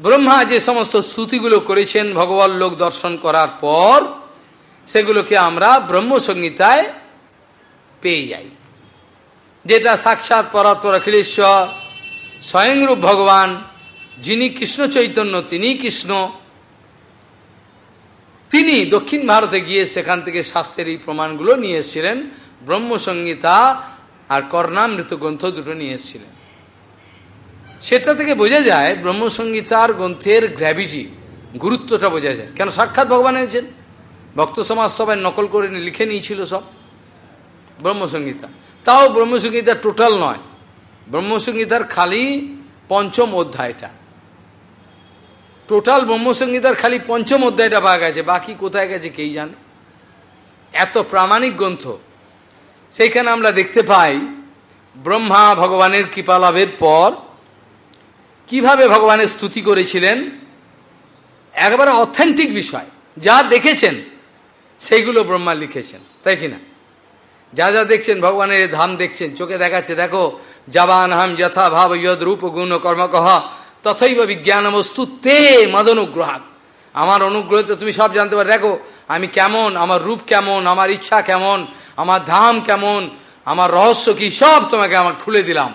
ব্রহ্মা যে সমস্ত স্তুতিগুলো করেছেন, ভগবান লোক দর্শন করার পর, সেগুলোকে আমরা ব্রহ্মসংহিতায় পেয়ে যাই। যেটা সাক্ষাৎ পরাত্পর অখিলেশ্বর স্বয়ংরূপ ভগবান, যিনি কৃষ্ণ চৈতন্য, তিনি কৃষ্ণ। তিনি দক্ষিণ ভারতে গিয়ে সেখান থেকে শাস্ত্রের এই প্রমাণগুলো নিয়ে এসেছিলেন ব্রহ্মসংগীতা আর কর্ণামৃত গ্রন্থ দুটো নিয়ে এসেছিলেন। সেটা থেকে বোঝা যায় ব্রহ্মসংগীতার গ্রন্থের গ্র্যাভিটি গুরুত্বটা বোঝা যায়। কেন সাক্ষাৎ ভগবান এনেছেন? ভক্ত সমাজ সবাই নকল করে লিখে নিয়েছিল সব ব্রহ্মসংগীতা তাও ব্রহ্মসংগীতা টোটাল নয়। ব্রহ্মসংগীতার খালি পঞ্চম অধ্যায়টা। টোটাল ব্রহ্মসংগীতার খালি পঞ্চম অধ্যায়টা পাওয়া গেছে। বাকি কোথায় গেছে কেই জানে? এত প্রামাণিক গ্রন্থ। সেইখানে আমরা দেখতে পাই, ব্রহ্মা ভগবানের কৃপালাভের পর কীভাবে ভগবানের স্তুতি করেছিলেন? একবারে অথেন্টিক বিষয়। যা দেখেছেন, সেইগুলো ব্রহ্মা লিখেছেন, তাই কিনা যা যা দেখছেন, ভগবানের ধাম দেখছেন, চোখে দেখাচ্ছে, দেখো জবান হাম যথা ভাব ইয়দ রূপ গুণ কর্মকহ, তথৈব বিজ্ঞান বস্তু তে মদনুগ্রহাত। আমার অনুগ্রহতে তুমি সব জানতে পারো। দেখো, আমি কেমন, আমার রূপ কেমন, আমার ইচ্ছা কেমন, আমার ধাম কেমন, আমার রহস্য কি, সব তোমাকে আমার খুলে দিলাম।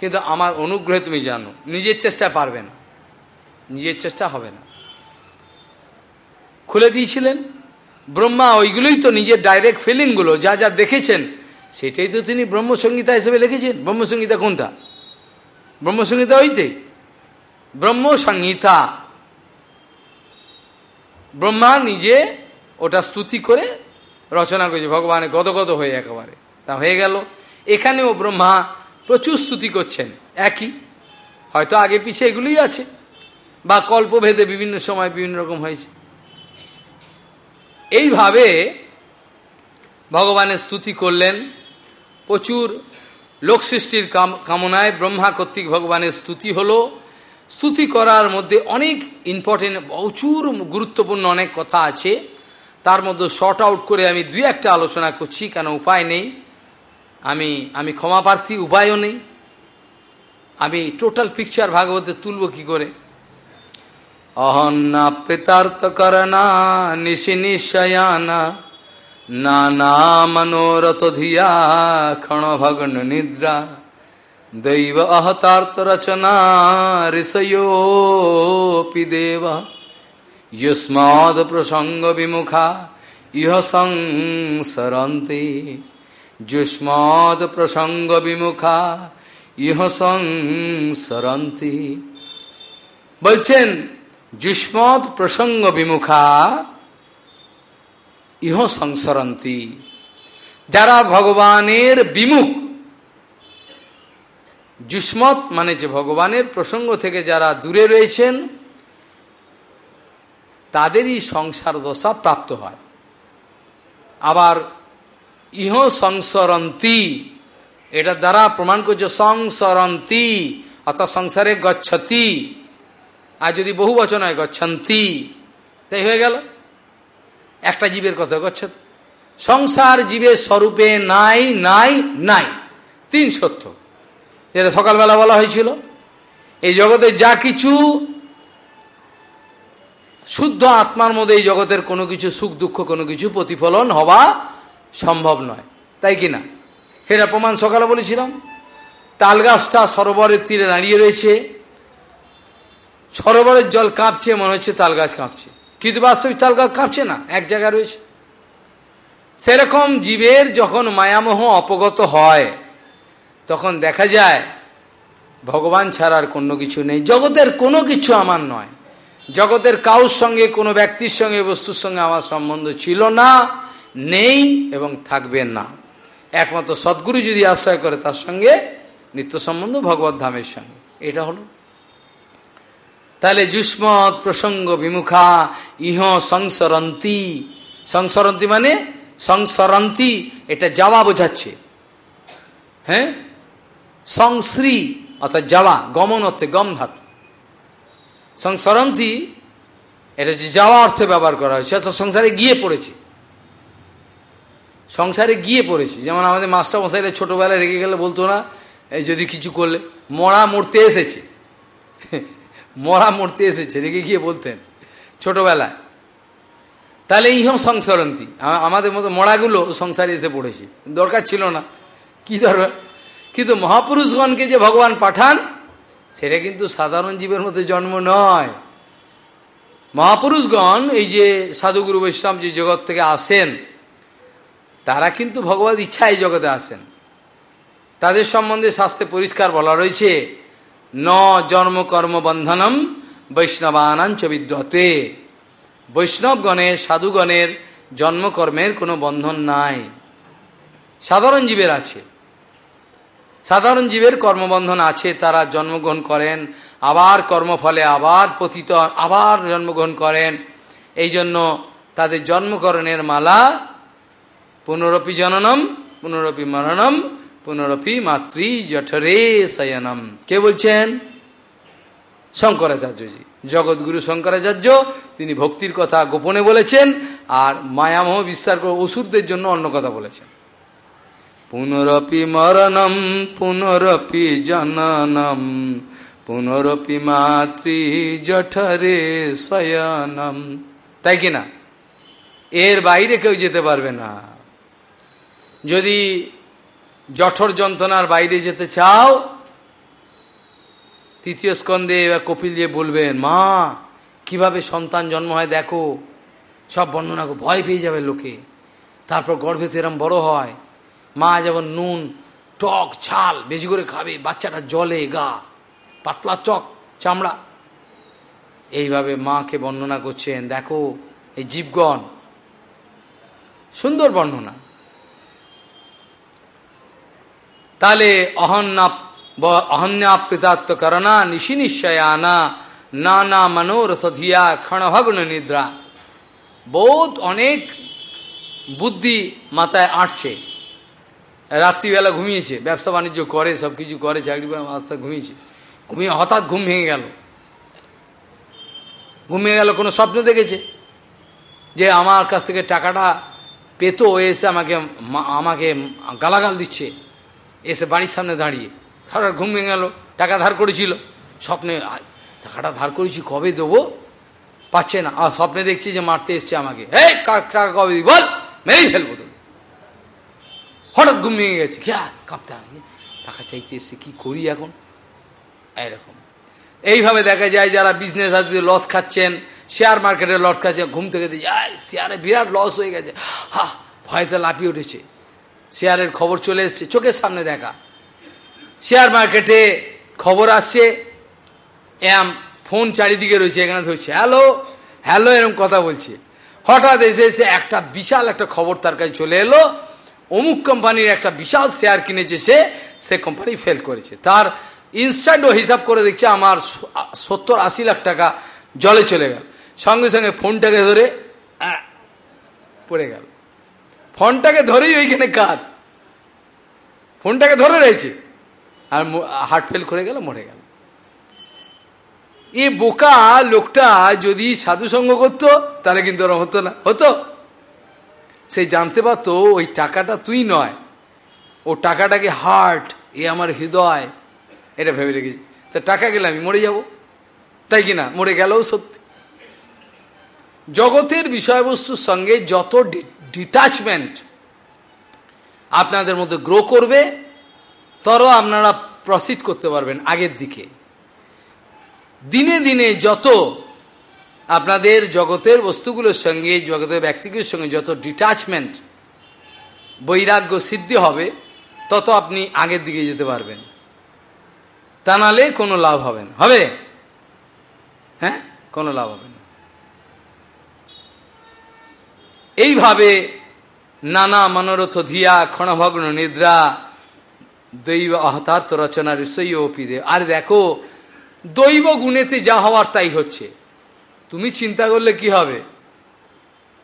কিন্তু আমার অনুগ্রহে তুমি জানো, নিজের চেষ্টা পারবে না। নিজের চেষ্টা হবে না। খুলে দিয়েছিলেন। ব্রহ্মা ওইগুলোই তো নিজের ডাইরেক্ট ফিলিংগুলো যা যা দেখেছেন, সেটাই তো তিনি ব্রহ্মসংগীতা হিসেবে লিখেছেন। ব্রহ্মসংগীতা কোনটা? ব্রহ্মসংগীতা ওইতে। ব্রহ্মসংহিতা। ব্রহ্মা নিজে ওটা স্তুতি করে রচনা করেছে, ভগবানের গদগদ হয়ে একেবারে। তা হয়ে গেল। এখানেও ব্রহ্মা প্রচুর স্তুতি করছেন। একই। হয়তো আগে পিছে এগুলোই আছে। বা কল্পভেদে বিভিন্ন সময় বিভিন্ন রকম হয়েছে। এইভাবে ভগবানের স্তুতি করলেন। প্রচুর লোক সৃষ্টির কামনায় ব্রহ্মা কর্তৃক ভগবানের স্তুতি হলো। স্তুতি করার মধ্যে অনেক ইম্পর্টেন্ট প্রচুর গুরুত্বপূর্ণ অনেক কথা আছে। তার মধ্যে শর্ট আউট করে আমি দুই একটা আলোচনা করছি, কেন উপায় নেই। আমি আমি ক্ষমা প্রার্থী, উপায়ও নেই। আমি টোটাল পিকচার ভাগবতে তুলব কি করে? অহন্না পিতার্থ করনা নিশি নিশয়ানা না মনোরথ ধিয়া, ক্ষণ ভগ্ন নিদ্রা। দৈব অহতার্থ রচনা, ঋষয়োপি দেব। যুষ্মদ প্রসঙ্গ বিমুখা, ইহ সংসরন্তি। যুষ্মদ প্রসঙ্গ বিমুখা, ইহ সংসরন্তি। বলছেন, যুষ্মদ প্রসঙ্গ বিমুখা, ইহ সংসরন্তি। যারা ভগবানের বিমুখ যুষ্মত মানে যে ভগবানের প্রসঙ্গ থেকে যারা দূরে রয়েছেন, তাদেরই সংসার দশা প্রাপ্ত হয়। আবার ইহ সংসরন্তি। এটা দ্বারা প্রমাণ করছে সংসরন্তি, অর্থাৎ সংসারে গচ্ছতি। আর যদি বহু বচন হয়, গচ্ছন্তি। তাই হয়ে গেল? একটা জীবের কথা গচ্ছতি। সংসার জীবের স্বরূপে নাই নাই নাই। তিন সত্য। যেটা সকালবেলা বলা হয়েছিল, এই জগতে যা কিছু শুদ্ধ আত্মার মধ্যে এই জগতের কোনো কিছু সুখ, দুঃখ, কোনো কিছু প্রতিফলন হওয়া সম্ভব নয়। তাই কি না? সেটা প্রমাণ সকালে বলেছিলাম। তালগাছটা সরোবরের তীরে দাঁড়িয়ে রয়েছে। সরোবরের জল কাঁপছে, মনে হচ্ছে তালগাছ কাঁপছে। কিন্তু বাস্তবিক তালগাছ কাঁপছে না, এক জায়গায় রয়েছে। সেরকম জীবের যখন মায়ামোহ অপগত হয়, তখন দেখা যায়, ভগবান ছাড়ার কোনো কিছু নেই। জগতের কোনো কিছু আমার নয়। জগতের কাউর সঙ্গে, কোনো ব্যক্তির সঙ্গে, বস্তুর সঙ্গে আমার সম্বন্ধ ছিল না। নেই এবং থাকবে না। একমাত্র সদ্গুরু যদি আশ্রয় করে, তার সঙ্গে নিত্য সম্বন্ধ ভগবত ধামের সঙ্গে। এটা হলো। তাহলে যুষ্মৎ, প্রসঙ্গ, বিমুখা, ইহ, সংসরন্তি। সংসরন্তি মানে সংসরন্তি, এটা যাওয়া বোঝাচ্ছে। হ্যাঁ? সংশ্রী, অর্থাৎ যাওয়া, গমন অর্থে গম ধাতু সংসরন্তি, এটা যে যাওয়া অর্থে ব্যবহার করা হয়েছে, অর্থাৎ সংসারে গিয়ে পড়েছে। সংসারে গিয়ে পড়েছি। যেমন আমাদের মাস্টার মশাইরা ছোটোবেলায় রেখে গেলে বলতো না, এই যদি কিছু করলে মরা মরতে এসেছে। মরা মরতে এসেছে, রেগে গিয়ে বলতেন ছোটবেলায়। তাহলে ইহ সংসরন্তী। আমাদের মতো মরাগুলো সংসারে এসে পড়েছে। দরকার ছিল না। কি দরকার? কিন্তু মহাপুরুষগণকে যে ভগবান পাঠান, সেটা কিন্তু সাধারণ জীবের মধ্যে জন্ম নয়। মহাপুরুষগণ এই যে সাধুগুরু বৈষ্ণব যে জগৎ থেকে আসেন তারা কিন্তু ভগবত ইচ্ছা এই জগতে আসেন। তাদের সম্বন্ধে শাস্ত্রে পরিষ্কার বলা রয়েছে, ন জন্ম কর্ম বন্ধনম বৈষ্ণবানাঞ্চ বিদ্যতে। বৈষ্ণবগণের সাধুগণের জন্মকর্মের কোনো বন্ধন নাই। সাধারণ জীবের আছে। সাধারণ জীবের কর্মবন্ধন আছে, তারা জন্মগ্রহণ করেন, আবার কর্মফলে আবার পতিত, আবার জন্মগ্রহণ করেন। এই জন্য তাদের জন্মকরণের মালা পুনরপি জননম, পুনরপি মরণম, পুনরপি মাতৃ জঠরে শয়নম। কে বলছেন? শঙ্করাচার্যজি। জগৎগুরু শঙ্করাচার্য, তিনি ভক্তির কথা গোপনে বলেছেন আর মায়ামহ বিশ্বাস করে অসুরদের জন্য অন্য কথা বলেছেন। পুনরপি মরণম, পুনরপি জননম, পুনরপি মাতৃ জঠরে শয়নম। তাই কিনা এর বাইরে কেউ যেতে পারবে না। যদি জঠর যন্ত্রণার বাইরে যেতে চাও, তৃতীয় স্কন্ধে বা কপিল দিয়ে বলবেন, মা, কীভাবে সন্তান জন্ম হয় দেখো, সব বর্ণনা ভয় পেয়ে যাবে লোকে। তারপর গর্ভে এরম বড় হয়, মা যেমন নুন, টক, ছাল বেশি করে খাবে, বাচ্চাটা জলে, গা, পাতলা চক, চামড়া। এইভাবে মাকে বর্ণনা করছেন, দেখো, এই জীবগণ, সুন্দর বর্ণনা। তাহলে অহন্না অহন্যাপ্রীতাত্মকরণা নিশি নিশ্চয়ানা না না মনোরথ ধিয়া ক্ষণভগ্ন নিদ্রা। বহুত অনেক বুদ্ধি মাথায় আটছে। রাত্রিবেলা ঘুমিয়েছে, ব্যবসা বাণিজ্য করে সব কিছু করে, চাকরি মাথা ঘুমিয়েছে। ঘুমিয়ে হঠাৎ ঘুম ভেঙে গেল। ঘুমিয়ে গেল, কোনো স্বপ্ন দেখেছে? যে আমার কাছ থেকে টাকাটা পেতো এসে আমাকে আমাকে গালাগাল দিচ্ছে। এসে বাড়ির সামনে দাঁড়িয়ে সারা ঘুম ভেঙে গেল, টাকা ধার করেছিল। স্বপ্নে টাকাটা ধার করেছি, কবে দেবো? পাচ্ছে না। আর স্বপ্নে দেখছি যে মারতে এসছে আমাকে। এই টাকা কবে দিই বল? মেরেই ফেলব তো হঠাৎ ঘুম ভেঙে গেছে। ক্যা কাঁপতে টাকা চাইতে এসছে, কি করি এখন? এরকম এইভাবে দেখা যায় যারা বিজনেস আদিতে লস খাচ্ছেন শেয়ার মার্কেটে লস খাচ্ছে ঘুম থেকে দিয়ে শেয়ারে বিরাট লস হয়ে গেছে। হা, ভয়তে লাফিয়ে উঠেছে। শেয়ারের খবর চলে এসছে, চোখের সামনে দেখা। শেয়ার মার্কেটে খবর আসছে, এম, ফোন চারিদিকে রয়েছে, এখানে ধরছে, হ্যালো হ্যালো, এরকম কথা বলছে। হঠাৎ এসে এসে একটা বিশাল একটা খবর তার কাছে চলে এলো, অমুক কোম্পানির একটা বিশাল শেয়ার কিনেছে সে সে কোম্পানি ফেল করেছে। তার ইনস্ট্যান্ট ও হিসাব করে দেখছে আমার সত্তর আশি লাখ টাকা জলে চলে গেল। সঙ্গে সঙ্গে ফোনটাকে ধরে পড়ে গেল। ফোনটাকে ধরেই ওইখানে কাঁদ। ফোনটাকে ধরে রয়েছে। আর হার্ট ফেল করে গেল, মরে গেল। এ বোকা লোকটা যদি সাধুসঙ্গ করতো, তাহলে কিন্তু ওরা হতো না। হতো। সে জানতে পারতো, ওই টাকাটা তুই নয়। ও টাকাটাকে হার্ট, এ আমার হৃদয়, এটা ভেবে রেখেছি। তা টাকা গেলে আমি মরে যাব। তাই কি না? মরে গেলেও সত্যি। জগতের বিষয়বস্তুর সঙ্গে যত ডিটাচমেন্ট আপনাদের মধ্যে গ্রো করবে, তর আপনারা প্রসিড করতে পারবেন আগের দিকে। দিনে দিনে যত আপনাদের জগতের বস্তুগুলোর সঙ্গে, জগতের ব্যক্তিগুলোর সঙ্গে যত ডিটাচমেন্ট বৈরাগ্য সিদ্ধি হবে, তত আপনি আগের দিকে যেতে পারবেন। তা নালে কোনো লাভ হবে না। হবে? হ্যাঁ? কোনো লাভ হবে না। এইভাবে নানা মনোরথ ধিয়া, ক্ষণভগ্ন নিদ্রা, দৈব অহতার্থ রচনা, ঋষই দেব আর দেখো, দৈব গুণেতে যা হওয়ার তাই হচ্ছে। তুমি চিন্তা করলে কি হবে?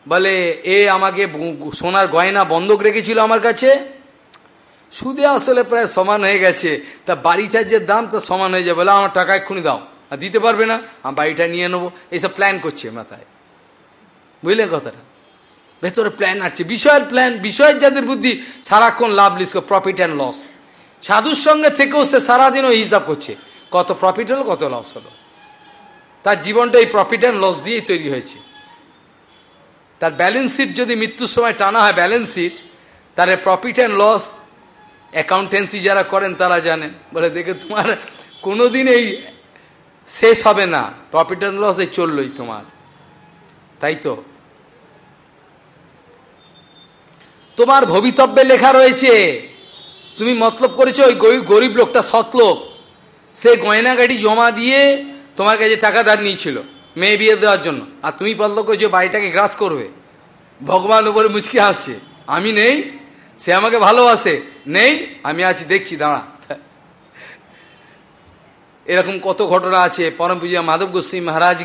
বলে, এ আমাকে সোনার গয়না বন্ধক রেখেছিল আমার কাছে। সুদে আসলে প্রায় সমান হয়ে গেছে। তা বাড়িটার যে দাম তা সমান হয়ে যাবে। বলে, আমার টাকা এক্ষুনি দাও। আর দিতে পারবে না। আমি বাড়িটা নিয়ে নেব। এইসব প্ল্যান করছে মাথায় বুঝলেন কথাটা? ভেতরে প্ল্যান আসছে। বিষয়ের প্ল্যান বিষয়ের যাদের বুদ্ধি, সারাক্ষণ লাভ লিস্ক প্রফিট অ্যান্ড লস সাধুর সঙ্গে থেকেও সে সারাদিনও হিসাব করছে, কত প্রফিট হলো, কত লস হলো। তার জীবনটা এই প্রফিট অ্যান্ড লস দিয়েই তৈরি হয়েছে। তার ব্যালেন্স শিট যদি মৃত্যুর সময় টানা হয় ব্যালেন্স শিট তাহলে প্রফিট অ্যান্ড লস অ্যাকাউন্টেন্সি যারা করেন, তারা জানেন। বলে, দেখে, তোমার কোনোদিন এই শেষ হবে না। প্রফিট অ্যান্ড লস এই চললই তোমার। তাই তো? তোমার ভবিতব্যে লেখা রয়েছে, তুমি মতলব করেছ ওই গরিব লোকটা সৎলোক সে গয়নাগাড়ি জমা দিয়ে তোমার কাছে টাকা ধার নিয়েছিল, মেয়ে বিয়ে দেওয়ার জন্য। আর তুমি মতলব করছ বাড়িটাকে গ্রাস করবে। ভগবান উপরে মুচকি হাসছে, আমি নেই, সে আমাকে ভালোবাসে, নেই, আমি আছি, দেখছি, দাঁড়া। এরকম কত ঘটনা আছে, পরম পূজা মাধব গোস্বী মহারাজ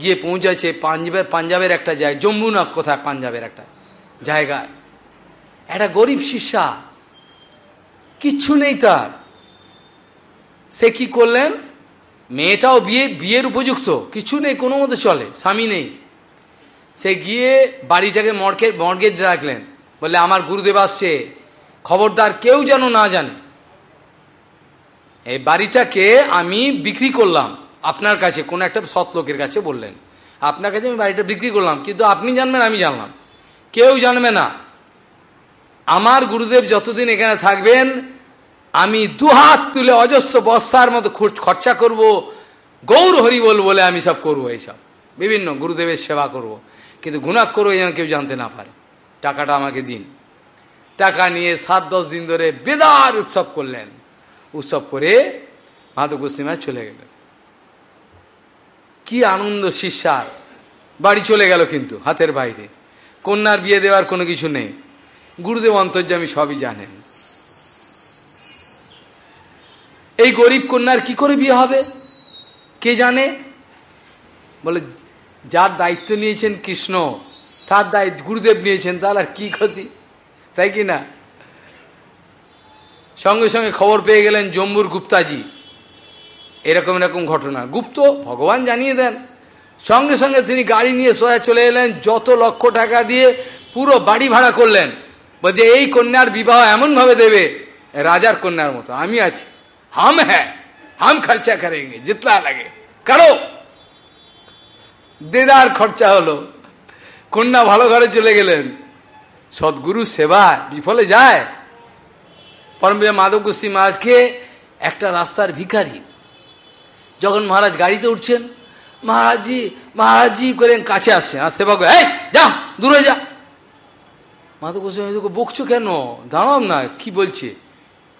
গিয়ে পৌঁছাচ্ছে পাঞ্জাবের পাঞ্জাবের একটা জায়গা জম্মু না কোথায়, পাঞ্জাবের একটা জায়গায়। একটা গরিব শিষ্যা। কিচ্ছু নেই তার। সে কি করলেন? মেয়েটাও বিয়ে, বিয়ের উপযুক্ত। কিছু নেই, কোনো মতো চলে, স্বামী নেই। সে গিয়ে বাড়িটাকে মর্কে মর্গেজ রাখলেন। বলে আমার গুরুদেব আসছে। খবরদার কেউ যেন না জানে। এই বাড়িটাকে আমি বিক্রি করলাম। আপনার কাছে, কোন একটা সৎ লোকের কাছে বললেন। আপনার কাছে আমি বাড়িটা বিক্রি করলাম, কিন্তু আপনি জানবেন, আমি জানলাম। কেউ জানবে না। আমার গুরুদেব যতদিন এখানে থাকবেন, আমি দুহাত তুলে অজস্র বর্ষার মতো খরচা করব, গৌর হরি বল বলে আমি সব করব এইসব। বিভিন্ন গুরুদেবের সেবা করব। কিন্তু গুণাক করব যেন কেউ জানতে না পারে। টাকাটা আমাকে দিন। টাকা নিয়ে সাত দশ দিন ধরে বেদার উৎসব করলেন। উৎসব করে মাধব গোস্বীমা চলে গেলেন। কি আনন্দ শিষ্যার। বাড়ি চলে গেল কিন্তু, হাতের বাইরে। কন্যার বিয়ে দেওয়ার কোনো কিছু নেই। গুরুদেব অন্তর্যামী সবই জানেন। এই গরিব কন্যার কি করে বিয়ে হবে? কে জানে? বলে, যার দায়িত্ব নিয়েছেন কৃষ্ণ, তার দায়িত্ব গুরুদেব নিয়েছেন, তার আর কি ক্ষতি? তাই কি না? সঙ্গে সঙ্গে খবর পেয়ে গেলেন জম্বুর গুপ্তাজি। এরকম এরকম ঘটনা। গুপ্ত ভগবান জানিয়ে দেন। সঙ্গে সঙ্গে তিনি গাড়ি নিয়ে সোয়া চলে এলেন, যত লক্ষ টাকা দিয়ে পুরো বাড়ি ভাড়া করলেন। বলছে এই কন্যার বিবাহ এমনভাবে দেবে, রাজার কন্যার মতো। আমি আছি। হাম হ্যাঁ হাম খরচা করেঙ্গে, জিতলা লাগে। করো। দেদার খরচা হলো। কন্যা ভালো ঘরে চলে গেলেন। সদ্গুরু সেবা বিফলে যায়। পরমবিয়া মাধব গোস্বী মহারাজকে একটা রাস্তার ভিখারি। যখন মহারাজ গাড়িতে উঠছেন। মহারাজজি মহারাজজি করেন কাছে আসছেন। আর সেবা করে এই, যা, দূরে যা। মাধব গোস্বামী বকছো কেন? দাঁড়াব না, কি বলছে?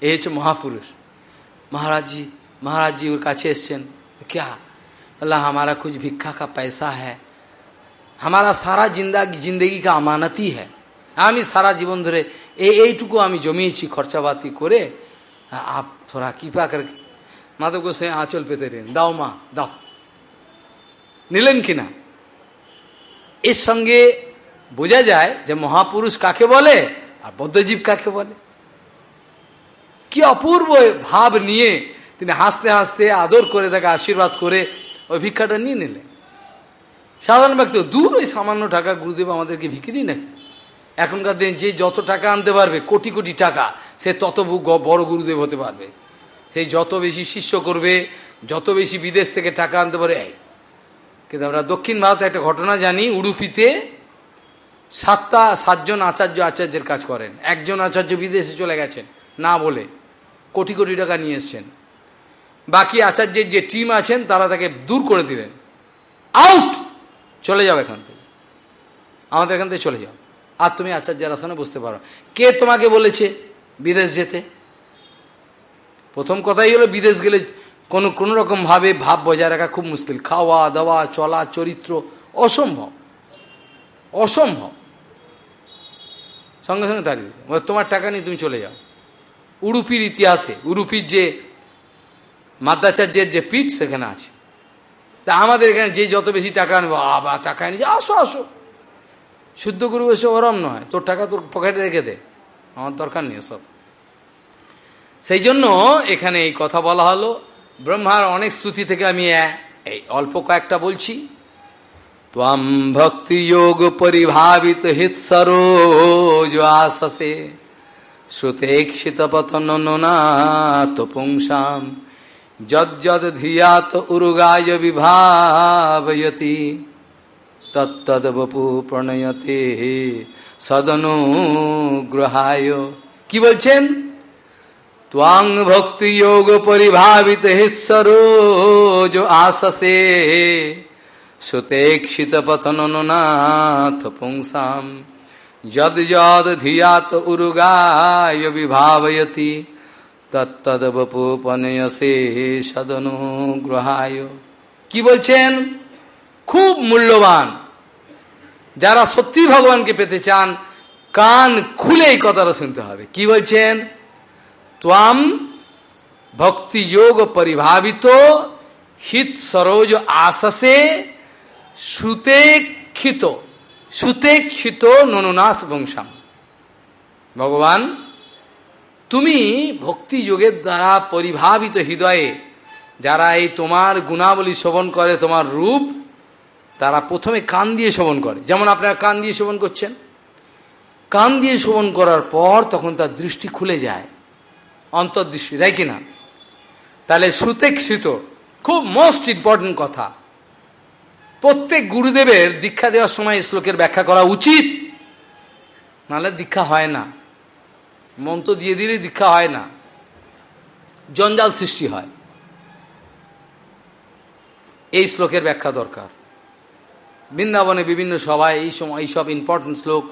এ হচ্ছে মহাপুরুষ। মহারাজজি মহারাজজি ওর কাছে और काछे एसन क्या अल्लाह ভিক্ষা कुछ भिक्खा का সারা জিন্দা, জিন্দগি কা जिंदा जिंदगी আমি সারা জীবন ধরে এই এইটুকু আমি জমিয়েছি খরচাবাতি করে। আপ থোড়া কৃপা করে মাধব গোসাই আঁচল পেতে রেন। দাও মা, দাও। নিলেন কিনা? এর সঙ্গে বোঝা যায় যে মহাপুরুষ কাকে বলে আর বদ্ধজীব কাকে বলে। কি অপূর্ব ভাব নিয়ে তিনি হাসতে হাসতে আদর করে তাকে আশীর্বাদ করে ওই ভিক্ষাটা নিয়ে নিলেন। সাধারণ ব্যক্তি দূর ওই সামান্য টাকা গুরুদেব আমাদেরকে ভিকিরি নাকি? এখনকার দিন যে যত টাকা আনতে পারবে, কোটি কোটি টাকা, সে তত বড় গুরুদেব হতে পারবে। সেই যত বেশি শিষ্য করবে, যত বেশি বিদেশ থেকে টাকা আনতে পারে কিন্তু আমরা দক্ষিণ ভারতে একটা ঘটনা জানি, উডুপিতে সাতটা, সাতজন আচার্য আচার্যের কাজ করেন। একজন আচার্য বিদেশে চলে গেছেন, না বলে কোটি কোটি টাকা নিয়ে এসছেন। বাকি আচার্যের যে টিম আছেন, তারা তাকে দূর করে দিলেন। আউট! চলে যাও এখান থেকে। আমাদের এখান থেকে চলে যাও। আর তুমি আচার্যের আসনে বুঝতে পারো। কে তোমাকে বলেছে বিদেশ যেতে? প্রথম কথাই হলো, বিদেশ গেলে কোনো কোনো রকমভাবে ভাব বজায় রাখা খুব মুশকিল। খাওয়া দাওয়া চলা, চরিত্র অসম্ভব। অসম্ভব। সঙ্গে সঙ্গে দিল তোমার টাকা নিয়ে তুমি চলে যাও। উড়ুপির ইতিহাসে, উড়ুপির যে মাদ্রাচার্যের যে পিঠ সেখানে আছে। তা আমাদের এখানে যে যত বেশি টাকা আনব আবার টাকা এনেছে, আসো আসো। শুদ্ধ গুরু এসে ওরম নয়, তোর টাকা তোর পকেটে রেখে দে, আমার দরকার নেই সব সেই জন্য এখানে এই কথা বলা হলো। ব্রহ্মার অনেক স্তুতি থেকে আমি এই অল্প কয়েকটা বলছি। ত্বম ভক্তি যোগ পরিভাবিত হিত সরোজ আসে শ্রুতেক্ষিত পতনাত পুংসাম যদ উরুগায় বিভাবয়তি তত্তদ বপু প্রণয়তে সদনুগ্রহায় কি বলছেন? ত্বাং ভক্তি যোগ পরিভাবিত হিৎসরোজ আসসে সুতেক্ষিত পথননাথ পুংসাম। যদ যদ ধিয়াত উরুগায় বিভাবয়তি তত্তদবপনয়সে সদনুগ্রহায়। কি বলছেন? খুব মূল্যবান। যারা সত্যি ভগবানকে পেতে চান, কান খুলে এই কথাটা শুনতে হবে। কি বলছেন? ত্বাম ভক্তিযোগ পরিভাবিত হিত সরোজ আসসে সুতেক্ষিত সুতেক্ষিত ননুনাথ বংশাম। ভগবান, তুমি ভক্তি যোগের দ্বারা পরিভাবিত হৃদয়ে যারা এই তোমার গুণাবলী শোভন করে, তোমার রূপ, তারা প্রথমে কান দিয়ে শোভন করে। যেমন আপনারা কান দিয়ে শোভন করছেন। কান দিয়ে শোভন করার পর তখন তার দৃষ্টি খুলে যায়, অন্তর্দৃষ্টি, তাই কিনা তাহলে সুতেক্ষিত, খুব মোস্ট ইম্পর্টেন্ট কথা। প্রত্যেক গুরুদেবের দীক্ষা দেওয়ার সময় শ্লোকের ব্যাখ্যা করা উচিত। নাহলে দীক্ষা হয় না। মন্ত্র দিয়ে দিলে দীক্ষা হয় না। জঞ্জাল সৃষ্টি হয়। এই শ্লোকের ব্যাখ্যা দরকার। বৃন্দাবনে বিভিন্ন সভায় এই সময় এইসব ইম্পর্টেন্ট শ্লোক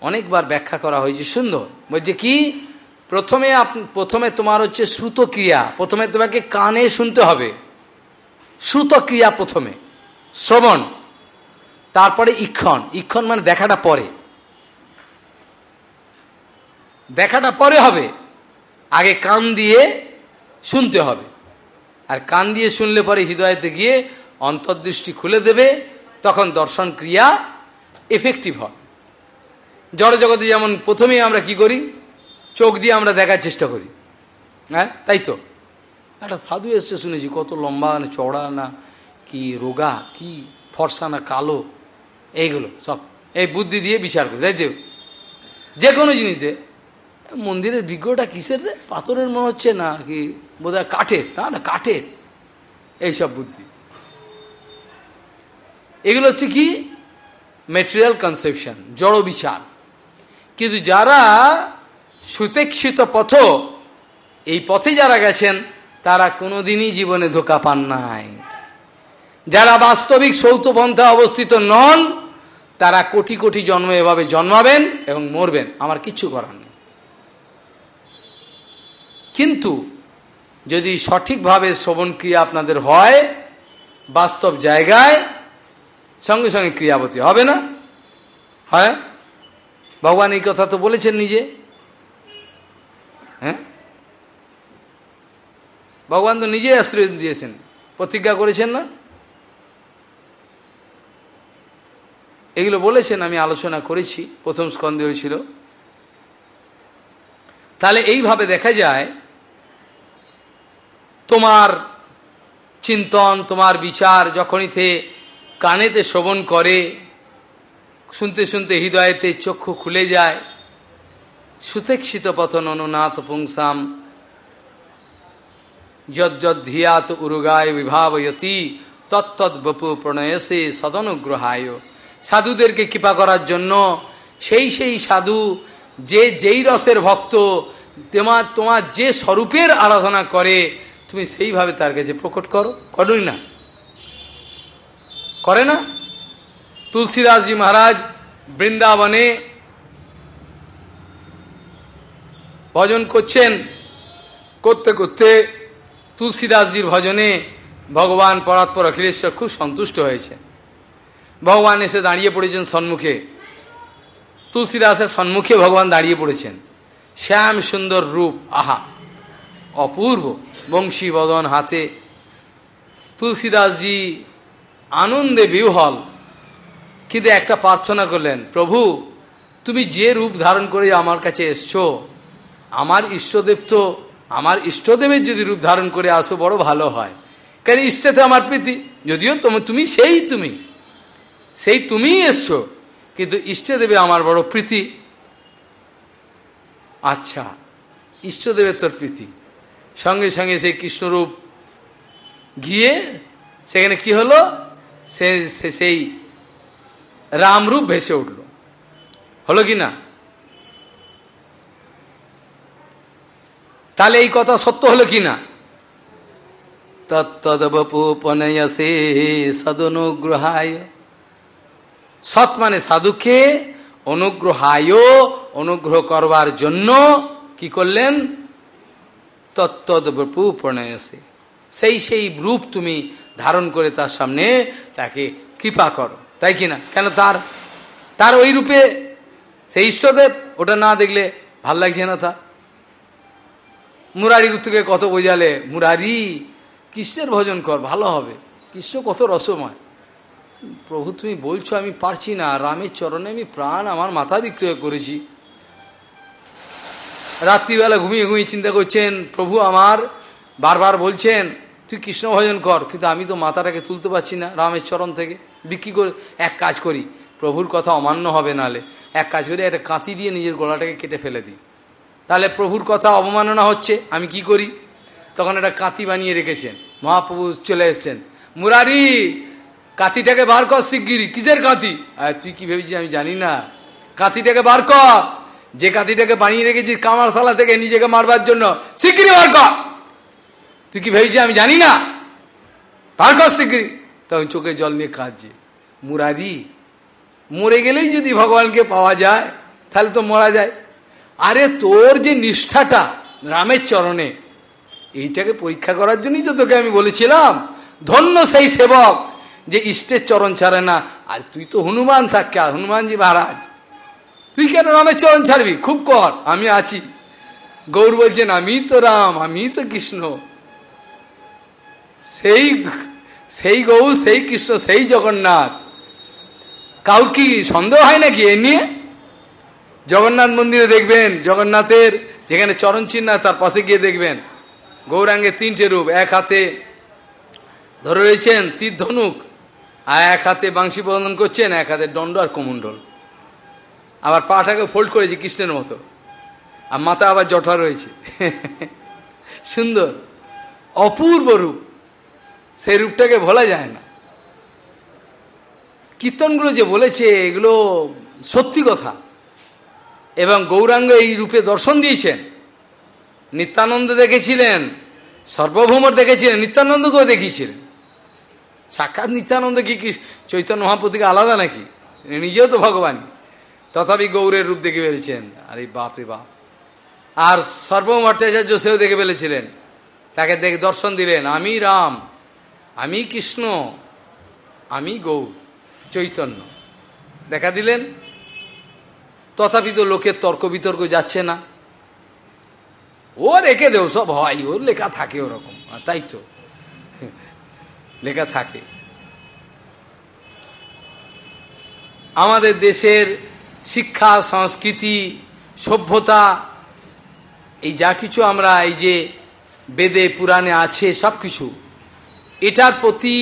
অনেকবার ব্যাখ্যা করা হয়েছে। সুন্দর। বলছে কি? প্রথমে প্রথমে তোমার হচ্ছে শ্রুত ক্রিয়া প্রথমে তোমাকে কানে শুনতে হবে। শ্রুত ক্রিয়া প্রথমে, শ্রবণ, তারপরে ইক্ষণ। ইক্ষণ মানে দেখাটা পরে। দেখাটা পরে হবে, আগে কান দিয়ে শুনতে হবে। আর কান দিয়ে শুনলে পরে হৃদয়তে গিয়ে অন্তর্দৃষ্টি খুলে দেবে, তখন দর্শন ক্রিয়া এফেক্টিভ হয় জড়জগতে যেমন প্রথমেই আমরা কি করি? চোখ দিয়ে আমরা দেখার চেষ্টা করি। হ্যাঁ তাই তো? একটা সাধু এসছে শুনেছি, কত লম্বা না চওড়া না, কি রোগা, কি ফর্সা না কালো, এইগুলো সব। এই বুদ্ধি দিয়ে বিচার করি তো যে কোনো জিনিসে মন্দিরের বিজ্ঞটা কিসের রে? পাথরের মনে হচ্ছে না কি বোধ কাঠের, না না, কাঠের। এইসব বুদ্ধি। এগুলো হচ্ছে কি? মেটেরিয়াল কনসেপশন জড় বিচার। কিন্তু যারা সুতেক্ষিত পথ, এই পথে যারা গেছেন তারা কোনোদিনই জীবনে ধোকা পান নাই। যারা বাস্তবিক সৌতপন্থা অবস্থিত নন, তারা কোটি কোটি জন্ম এভাবে জন্মাবেন এবং মরবেন। আমার কিচ্ছু করার নেই। কিন্তু যদি সঠিকভাবে শ্রবণ ক্রিয়া আপনাদের হয়, বাস্তব জায়গায় সঙ্গে সঙ্গে ক্রিয়াবতী হবে না। হয়? ভগবান এই কথা তো বলেছেন নিজে। হ্যাঁ? ভগবান তো নিজে আশ্রয় দিয়েছেন। প্রতিজ্ঞা করেছেন না? এগুলো বলেছেন, আমি আলোচনা করেছি, প্রথম স্কন্ধে হয়েছিল। তাহলে এইভাবে দেখা যায়, তোমার চিন্তন, তোমার বিচার যখনই সে কানেতে শ্রবণ করে, শুনতে শুনতে হৃদয়েতে চক্ষু খুলে যায়, সুতেক্ষিত পথন অনুনাথ পুংসাম যদ্ধিয়াত উরুগায় বিভাবয়তি, তত্তৎ বপু প্রণয়সে সদনুগ্রহায়। সাধুদেরকে কৃপা করার জন্য সেই সেই সাধু, যে যেই রসের ভক্ত তোমার তোমার যে স্বরূপের আরাধনা করে, তুমি সেইভাবে তার কাছে প্রকট করো। করোই না। করে না? তুলসীদাসজি মহারাজ বৃন্দাবনে ভজন করছেন, করতে করতে তুলসীদাসজির ভজনে ভগবান পরাৎপর অখিলেশ্বর খুব সন্তুষ্ট হয়েছে। ভগবান এসে দাঁড়িয়ে পড়েছেন সম্মুখে তুলসীদাসের সম্মুখে ভগবান দাঁড়িয়ে পড়েছেন। শ্যাম সুন্দর রূপ, আহা! অপূর্ব বংশী বদন হাতে। তুলসীদাসজি আনন্দে বিহল কিন্তু একটা প্রার্থনা করলেন, প্রভু, তুমি যে রূপ ধারণ করে আমার কাছে এসছো, আমার ইষ্টদেব তো আমার ইষ্টদেবের যদি রূপ ধারণ করে আসো, বড় ভালো হয়। কারণ ইষ্টতে আমার প্রীতি? যদিও তুমি সেই তুমি। সেই তুমিই এসছো, কিন্তু ইষ্টদেবে আমার বড় প্রীতি। আচ্ছা ইষ্টদেবের তোর প্রীতি। সঙ্গে সঙ্গে সেই কৃষ্ণরূপ গিয়ে সেখানে কি হলো? সে, সেই রামরূপ ভেসে উঠল। হলো কি না? তাহলে এই কথা সত্য হলো কি না? তত্তদবপনয়সে সদনুগ্রহায়। সৎ মানে সাধুকে অনুগ্রহায়, অনুগ্রহ করবার জন্য কি করলেন? তত্তদবপু প্রণয়সে সেই সেই রূপ তুমি ধারণ করে তার সামনে তাকে কৃপা করো। তাই কি না? কেন তার? তার ওই রূপে সেই ইষ্টদেব, ওটা না দেখলে ভালো লাগছে না তার? মুরারি থেকে কত বোঝালে? মুরারি, কৃষ্ণের ভজন কর, ভালো হবে। কৃষ্ণ কত রসময়। প্রভু তুমি বলছো, আমি পারছি না। রামের চরণে আমি প্রাণ আমার মাথা বিক্রয় করেছি। রাত্রিবেলা ঘুমিয়ে ঘুমিয়ে চিন্তা করছেন, প্রভু আমার বারবার বলছেন, তুই কৃষ্ণ ভজন কর, কিন্তু আমি তো মাথাটাকে তুলতে পারছি না রামের চরণ থেকে। বিক্রি করে, এক কাজ করি, প্রভুর কথা অমান্য হবে নালে। এক কাজ করি, একটা কাঁতি দিয়ে নিজের গলাটাকে কেটে ফেলে দিই। তাহলে প্রভুর কথা অবমাননা হচ্ছে, আমি কি করি? তখন একটা কাঁতি বানিয়ে রেখেছেন, মহাপ্রভু চলে এসছেন। মুরারি কাঁতিটাকে বার কর শিগগিরি কিসের কাঁথি? আর তুই কি ভেবেছিস আমি জানি না। কাঁতিটাকে বার কর, যে কাঁতিটাকে বানিয়ে রেখেছিস কামারশালা থেকে নিজেকে মারবার জন্য শিগগিরি বার কর। তুই কি ভেবেছিস আমি জানি না? বার কর শিগগিরি তখন চোখে জল নিয়ে কাঁদছে। মুরারি, মরে গেলেই যদি ভগবানকে পাওয়া যায়, তাহলে তো মরা যায়। আরে তোর যে নিষ্ঠাটা রামের চরণে, এইটাকে পরীক্ষা করার জন্যই তো তোকে আমি বলেছিলাম। ধন্য সেই সেবক যে ইষ্টের চরণ ছাড়ে না। আর তুই তো হনুমান সাক্ষাৎ, হনুমানজি মহারাজ। তুই কেন রামের চরণ ছাড়বি? খুব কর, আমি আছি। গৌর বলছেন, আমি তো রাম, আমি তো কৃষ্ণ। সেই সেই গৌর, সেই কৃষ্ণ, সেই জগন্নাথ। কাউ কি সন্দেহ হয় নাকি এ নিয়ে? জগন্নাথ মন্দিরে দেখবেন, জগন্নাথের যেখানে চরণ চিহ্ন তার পাশে গিয়ে দেখবেন। গৌরাঙ্গের তিনটে রূপ, এক হাতে ধরে রয়েছেন তীর ধনুক আর এক হাতে বাংশী প্রদন করছেন, এক হাতে দণ্ড আর কমণ্ডল। আবার পাটাকে ফোল্ড করেছে কৃষ্ণের মতো। আর মাথা আবার জঠা রয়েছে। সুন্দর। অপূর্ব রূপ। সেই রূপটাকে ভোলা যায় না। কীর্তনগুলো যে বলেছে, এগুলো সত্যি কথা। এবং গৌরাঙ্গ এই রূপে দর্শন দিয়েছেন। নিত্যানন্দ দেখেছিলেন, সর্বভৌমর দেখেছিলেন, নিত্যানন্দকেও দেখিয়েছিলেন। সাক্ষাৎ নিত্যানন্দ কি চৈতন্য মহাপ্রতিকে আলাদা নাকি? নিজেও তো ভগবান। তথাপি গৌরের রূপ দেখে ফেলেছেন। আরে বাপ রে বাপ। আর সর্বভৌম ভট্টাচার্য সেও দেখে ফেলেছিলেন। তাকে দেখে দর্শন দিলেন, আমি রাম, আমি কৃষ্ণ, আমি গৌর, চৈতন্য। দেখা দিলেন তথাপি তো লোকের তর্ক বিতর্ক যাচ্ছে না। ও রেখে দেও সব হয়, ওর লেখা থাকে ওরকম তাই তো। লেখা থাকে। আমাদের দেশের শিক্ষা, সংস্কৃতি, সভ্যতা, এই যা কিছু আমরা এই যে বেদে, পুরাণে আছে, সব কিছু, এটার প্রতি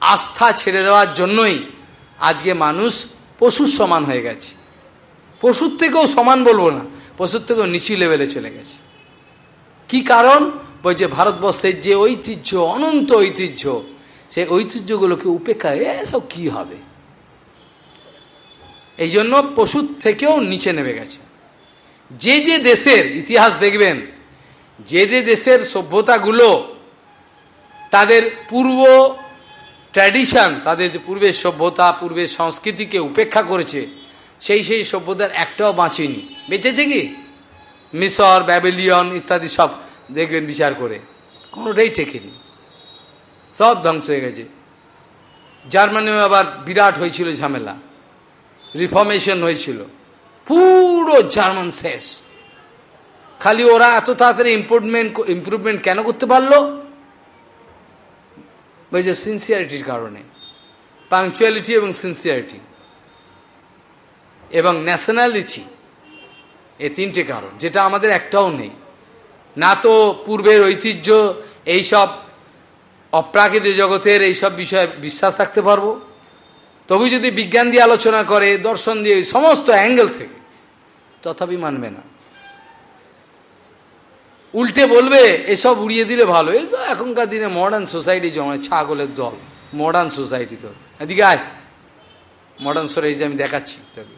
আস্থা ছেড়ে দেওয়ার জন্যই আজকে মানুষ পশুর সমান হয়ে গেছে। পশুর থেকেও সমান বলব না, পশুর থেকেও নিচু লেভেলে চলে গেছে। কি কারণ? বলছে ভারতবর্ষের যে ঐতিহ্য, অনন্ত ঐতিহ্য, সেই ঐতিহ্যগুলোকে উপেক্ষা এসব কি হবে? এই জন্য পশুর থেকেও নিচে নেমে গেছে। যে যে দেশের ইতিহাস দেখবেন, যে যে দেশের সভ্যতাগুলো, তাদের পূর্ব ট্র্যাডিশন তাদের পূর্বের সভ্যতা, পূর্বের সংস্কৃতিকে উপেক্ষা করেছে সেই সেই সভ্যতার একটাও বাঁচেনি। বেঁচেছে কি? মিশর ব্যাবেলিয়ন ইত্যাদি সব দেখবেন বিচার করে। কোনোটাই ঠেকেনি। সব ধ্বংস হয়ে গেছে। জার্মানিও আবার বিরাট হয়েছিল ঝামেলা। রিফর্মেশন হয়েছিল। পুরো জার্মান শেষ। খালি ওরা এত তাড়াতাড়ি ইম্প্রুভমেন্ট ইম্প্রুভমেন্ট কেন করতে পারল? বলছে সিনসিয়ারিটির কারণে। পাংচুয়ালিটি এবং সিনসিয়ারিটি। এবং ন্যাশনালিটি এ তিনটে কারণ, যেটা আমাদের একটাও নেই। না তো পূর্বের ঐতিহ্য এইসব অপ্রাকৃতিক জগতের এইসব বিষয়ে বিশ্বাস থাকতে পারব। তবু যদি বিজ্ঞান দিয়ে আলোচনা করে, দর্শন দিয়ে সমস্ত অ্যাঙ্গেল থেকে, তথাপি মানবে না। উল্টে বলবে, এসব উড়িয়ে দিলে ভালো। এসব এখনকার দিনে মডার্ন সোসাইটি জমায় ছাগলের দল মডার্ন সোসাইটি তো। এদিকে আয়। মডার্ন সোসাইটি আমি দেখাচ্ছি, তোকে।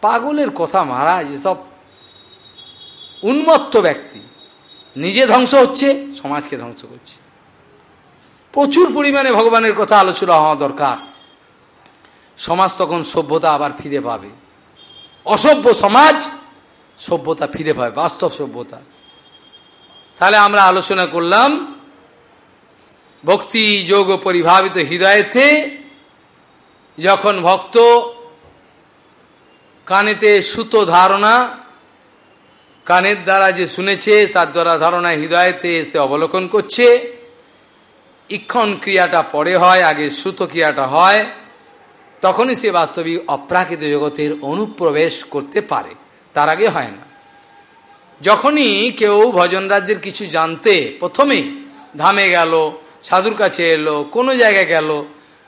পাগলের কথা মহারাজ, এসব উন্মত্ত ব্যক্তি। নিজে ধ্বংস হচ্ছে, সমাজকে ধ্বংস করছে। প্রচুর পরিমাণে ভগবানের কথা আলোচনা হওয়া দরকার। সমাজ তখন সভ্যতা আবার ফিরে পাবে। অসভ্য সমাজ সভ্যতা ফিরে পাবে, বাস্তব সভ্যতা। তাহলে আমরা আলোচনা করলাম, ভক্তি যোগ পরিভাবিত হৃদয়েতে যখন ভক্ত কানেতে সুতো ধারণা, কানের দ্বারা যে শুনেছে, তার দ্বারা ধারণা হৃদয়তে এসে অবলোকন করছে। ইক্ষণ ক্রিয়াটা পরে হয়, আগে সুতো ক্রিয়াটা হয়, তখনই সে বাস্তবিক অপ্রাকৃত জগতের অনুপ্রবেশ করতে পারে। তার আগে হয় না। যখনই কেউ ভজন রাজ্যের কিছু জানতে প্রথমেই ধামে গেল, সাধুর কাছে এলো, কোনো জায়গায় গেল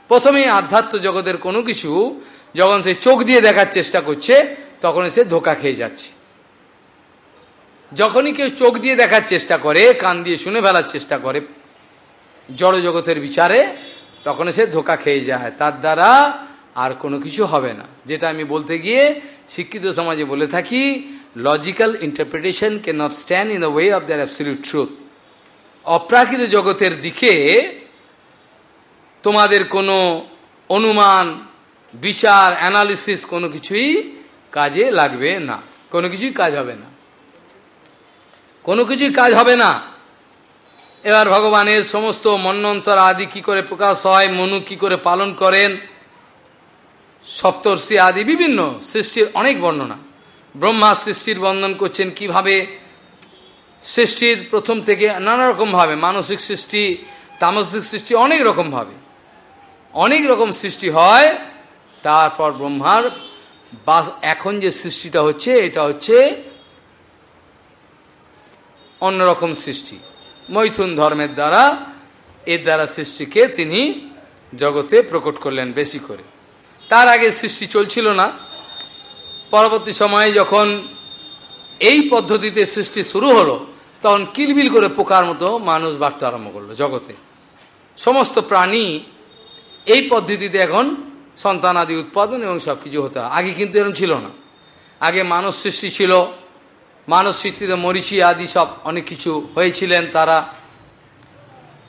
প্রথমেই আধ্যাত্ম জগতের কোনো কিছু যখন সে চোখ দিয়ে দেখার চেষ্টা করছে, তখন সে ধোকা খেয়ে যাচ্ছে। যখনই কেউ চোখ দিয়ে দেখার চেষ্টা করে, কান দিয়ে শুনে ফেলার চেষ্টা করে, জড় জগতের বিচারে, তখন সে ধোকা খেয়ে যায়। তার দ্বারা আর কোনো কিছু হবে না। যেটা আমি বলতে গিয়ে শিক্ষিত সমাজে বলে থাকি logical interpretation K not stand in the way of their absolute truth অপ্রাকৃত জগতের দিকে তোমাদের কোনো অনুমান বিচার অ্যানালিসিস কোনো কিছুই কাজে লাগবে না। কোনো কিছুই কাজ হবে না। কোনো কিছুই কাজ হবে না। এবার ভগবানের সমস্ত মন্নন্তর আদি কি করে প্রকাশ হয়, মনু কি করে পালন করেন, সপ্তর্ষি আদি বিভিন্ন সৃষ্টির অনেক বর্ণনা। ব্রহ্মা সৃষ্টির বন্ধন করছেন কীভাবে সৃষ্টির প্রথম থেকে নানা রকমভাবে, মানসিক সৃষ্টি, তামসিক সৃষ্টি অনেক রকমভাবে। অনেক রকম সৃষ্টি হয় তারপর ব্রহ্মার বা এখন যে সৃষ্টিটা হচ্ছে, এটা হচ্ছে অন্যরকম সৃষ্টি। মৈথুন ধর্মের দ্বারা, এর দ্বারা সৃষ্টিকে তিনি জগতে প্রকট করলেন বেশি করে। তার আগে সৃষ্টি চলছিল না। পরবর্তী সময়ে যখন এই পদ্ধতিতে সৃষ্টি শুরু হলো, তখন কিলবিল করে পোকার মতো মানুষ বাড়তে আরম্ভ করল জগতে। সমস্ত প্রাণী এই পদ্ধতিতে এখন সন্তান আদি উৎপাদন এবং সব কিছু হতে আগে কিন্তু এরকম ছিল না। আগে মানুষ সৃষ্টি ছিল। মানব সৃষ্টিতে মরিচি আদি সব অনেক কিছু হয়েছিলেন। তারা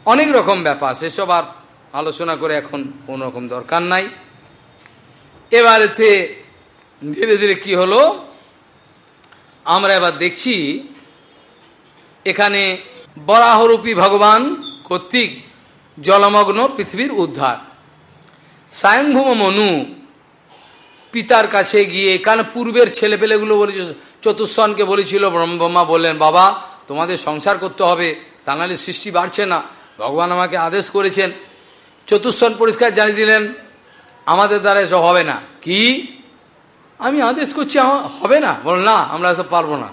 অনেক রকম ব্যাপার, সেসব আর আলোচনা করে এখন কোনো রকম দরকার নাই। এবারেতে ধীরে ধীরে কি হলো? আমরা এবার দেখছি, এখানে বরাহরূপী ভগবান কর্তৃক জলমগ্ন পৃথিবীর উদ্ধার। স্বয়ংভূম মনু পিতার কাছে গিয়ে, কারণ পূর্বের ছেলেপেলেগুলো বলেছে চতুর্সনকে বলেছিল ব্রহ্মা বললেন, বাবা, তোমাদের সংসার করতে হবে, তা নাহলে সৃষ্টি বাড়ছে না। ভগবান আমাকে আদেশ করেছেন চতুর্সন পরিষ্কার জানিয়ে দিলেন, আমাদের দ্বারা এসব হবে না। কি? আমি আদেশ করছি হবে না? বল, না, আমরা এসব পারব না।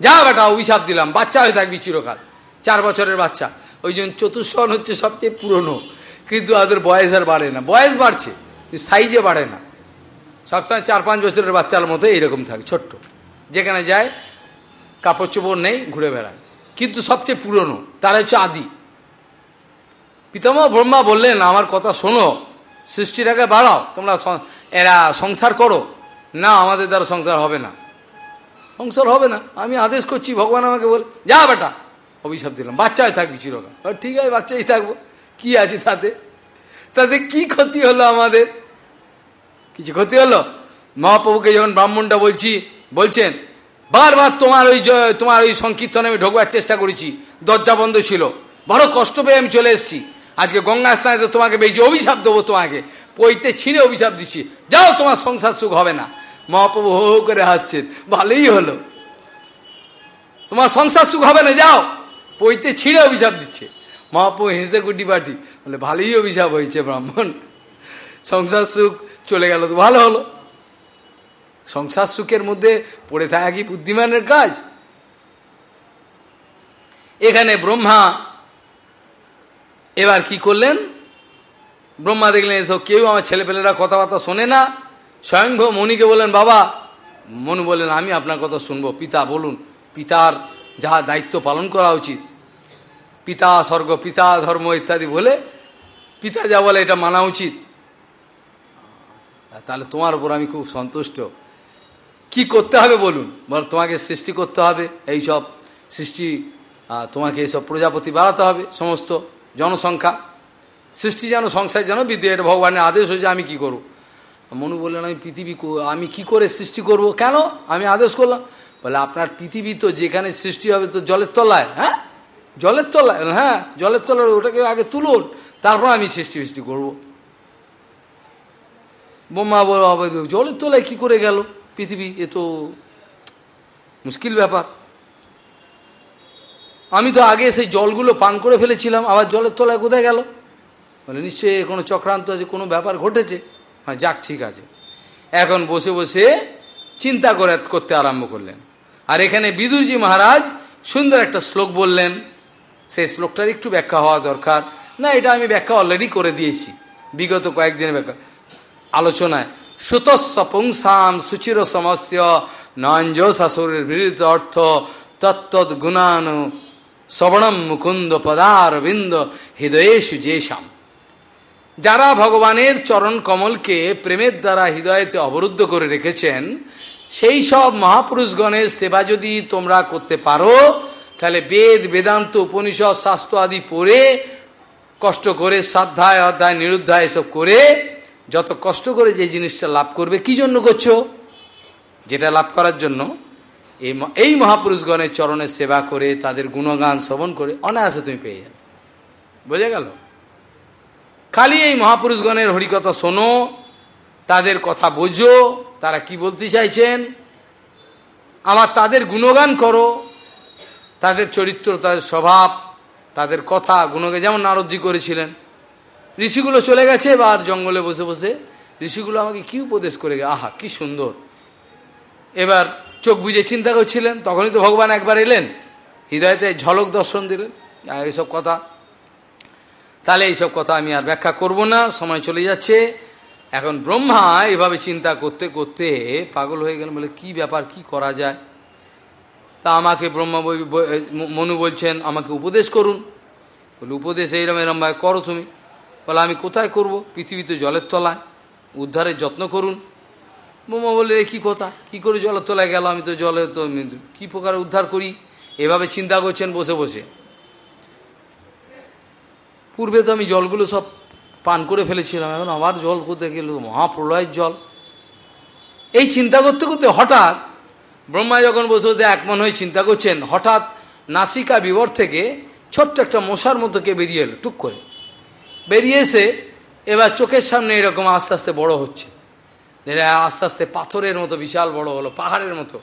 যা বেটা, অভিশাপ দিলাম, বাচ্চা হয়ে থাকবি চিরকাল, চার বছরের বাচ্চা। ওই জন্য চতুর্সন হচ্ছে সবচেয়ে পুরনো। কিন্তু ওদের বয়স আর বাড়ে না। বয়স বাড়ছে সাইজে বাড়ে না। সবসময় চার পাঁচ বছরের বাচ্চার মতো এইরকম থাকে, ছোট্ট। যেখানে যায়, কাপড় চোপড় নেই, ঘুরে বেড়ায়। কিন্তু সবচেয়ে পুরনো, তারা হচ্ছে আদি। পিতামহ ব্রহ্মা বললেন, আমার কথা শোনো, সৃষ্টিটাকে বাড়াও, তোমরা এরা সংসার করো। না, আমাদের দ্বারা সংসার হবে না। সংসার হবে না? আমি আদেশ করছি, ভগবান আমাকে বলে, যা বেটা। অভিশাপ দিলাম বাচ্চায় থাকবি চিরকাল। ঠিক আছে, বাচ্চাই থাকব। কি আছে তাতে? তাতে কি ক্ষতি হলো আমাদের? কিছু ক্ষতি হলো? মহাপ্রভুকে যখন ব্রাহ্মণটা বলছি, বলছেন, বারবার তোমার ওই তোমার ওই সংকীর্তনে আমি ঢোকবার চেষ্টা করেছি, দরজা বন্ধ ছিল। বড় কষ্ট পেয়ে আমি চলে এসেছি। আজকে গঙ্গা স্নানে তো তোমাকে বেজে অভিশাপ দেবো তোমাকে। পইতে ছিঁড়ে অভিশাপ দিচ্ছি। যাও, তোমার সংসার সুখ হবে না। মহাপ্রভু হো হো করে হাসছেন, ভালোই হলো। তোমার সংসার সুখ হবে না, যাও। পইতে ছিঁড়ে অভিশাপ দিচ্ছে। মহাপ্রভু হেসে গুটি পাটি। বলে, ভালোই অভিশাপ হয়েছে ব্রাহ্মণ। সংসার সুখ চলে গেল তো ভালো হলো। সংসার সুখের মধ্যে পড়ে থাকা কি বুদ্ধিমানের কাজ? এখানে ব্রহ্মা, এবার কি করলেন? ব্রহ্মা দেখলেন, এসব কেউ আমার ছেলেপেলেরা কথাবার্তা শোনে না। স্বয়ংভব মণিকে বললেন, বাবা, মনু বললেন, আমি আপনার কথা শুনব। পিতা, বলুন, পিতার যাহা দায়িত্ব পালন করা উচিত। পিতা, স্বর্গ, পিতা, ধর্ম ইত্যাদি বলে পিতা যা বলে এটা মানা উচিত। তাহলে তোমার উপর আমি খুব সন্তুষ্ট। কি করতে হবে বলুন? বল, তোমাকে সৃষ্টি করতে হবে, এই সব সৃষ্টি তোমাকে এইসব প্রজাপতি বাড়াতে হবে, সমস্ত জনসংখ্যা। সৃষ্টি যেন, সংসার যেন বিদ্যুৎ, এটা ভগবানের আদেশ হয়েছে, আমি কি করব? মনু বললেন, আমি পৃথিবী আমি কি করে সৃষ্টি করব? কেন? আমি আদেশ করলাম। বলে, আপনার পৃথিবী তো যেখানে সৃষ্টি হবে, তো জলের তলায় হ্যাঁ? জলের তলায় হ্যাঁ জলের তলায় ওটাকে আগে তুলুন, তারপর আমি সৃষ্টি ফৃষ্টি করব। বোমা বড় হবে জলের তলায় কি করে গেল পৃথিবী? এ তো মুশকিল ব্যাপার। আমি তো আগে সেই জলগুলো পান করে ফেলেছিলাম, আবার জলের তলায় কোথায় গেল? বলে, নিশ্চয়ই কোনো চক্রান্ত আছে, কোনো ব্যাপার ঘটেছে? হ্যাঁ যাক, ঠিক আছে। এখন বসে বসে চিন্তা করে করতে আরম্ভ করলেন। আর এখানে বিদুরজি মহারাজ সুন্দর একটা শ্লোক বললেন। সেই শ্লোকটার একটু ব্যাখ্যা হওয়া দরকার। না, এটা আমি ব্যাখ্যা অলরেডি করে দিয়েছি। বিগত কয়েকদিনের ব্যাখ্যা। আলোচনায় সুতস্ব পুংসাম সুচির সমস্য নঞ্জ শাশুরের বিরুদ্ধ অর্থ তত্তদ গুণানু শ্রবণম মুকুন্দ পদার বিন্দ হৃদয়েশু যেসাম যারা ভগবানের চরণ কমলকে প্রেমের দ্বারা হৃদয়তে অবরুদ্ধ করে রেখেছেন, সেই সব মহাপুরুষগণের সেবা যদি তোমরা করতে পারো তাহলে বেদ, বেদান্ত, উপনিষদ, শাস্ত্র আদি পড়ে, কষ্ট করে শ্রদ্ধায়, অধ্যায়, নিরুদ্ধায় এসব করে, যত কষ্ট করে যে জিনিসটা লাভ করবে, কি জন্য করছ? যেটা লাভ করার জন্য, এই এই মহাপুরুষগণের চরণের সেবা করে, তাদের গুণগান শ্রবণ করে, অনায়াসে তুমি পেয়ে যাবে। বোঝা গেল? খালি এই মহাপুরুষগণের হরিকথা শোনো, তাদের কথা বোঝো, তারা কি বলতে চাইছেন? আমার তাদের গুণগান করো তাদের চরিত্র, তাদের স্বভাব, তাদের কথা গুণকে যেমন নারদজি করেছিলেন। ঋষিগুলো চলে গেছে এবার জঙ্গলে বসে বসে। ঋষিগুলো আমাকে কি উপদেশ করে আহা, কি সুন্দর। এবার চোখ বুঝে চিন্তা করছিলেন, তখনই তো ভগবান একবার এলেন। হৃদয়তে ঝলক দর্শন দিলেন। এইসব কথা। তাহলে এইসব কথা আমি আর ব্যাখ্যা করব না, সময় চলে যাচ্ছে। এখন ব্রহ্মা এভাবে চিন্তা করতে করতে পাগল হয়ে গেলেন। বলে, কি ব্যাপার? কি করা যায়? তা আমাকে ব্রহ্মা মনু বলছেন, আমাকে উপদেশ করুন। বলে, উপদেশ এইরম এরমভাবে করো তুমি। বলে, আমি কোথায় করব? পৃথিবীতে জলের তলায়। উদ্ধারের যত্ন করুন। ব্রহ্মা বললে কি কথা? কি করে জলের তলায় গেল? আমি তো জলে তো কী প্রকার উদ্ধার করি? এভাবে চিন্তা করছেন বসে বসে। পূর্বে তো আমি জলগুলো সব পান করে ফেলেছিলাম। এখন আবার জল কোথায় গেল? মহাপ্রলয়ের জল। এই চিন্তা করতে করতে হঠাৎ ব্রহ্মা যখন বসে বসে একমন হয়ে চিন্তা করছেন, হঠাৎ নাসিকা বিবর থেকে ছোট্ট একটা মশার মতো কে বেরিয়ে এলো, টুক করে। বেরিয়ে এসে এবার চোখের সামনে এরকম আস্তে আস্তে বড় হচ্ছে। আস্তে আস্তে পাথরের মতো, বিশাল বড় হলো, পাহাড়ের মতো।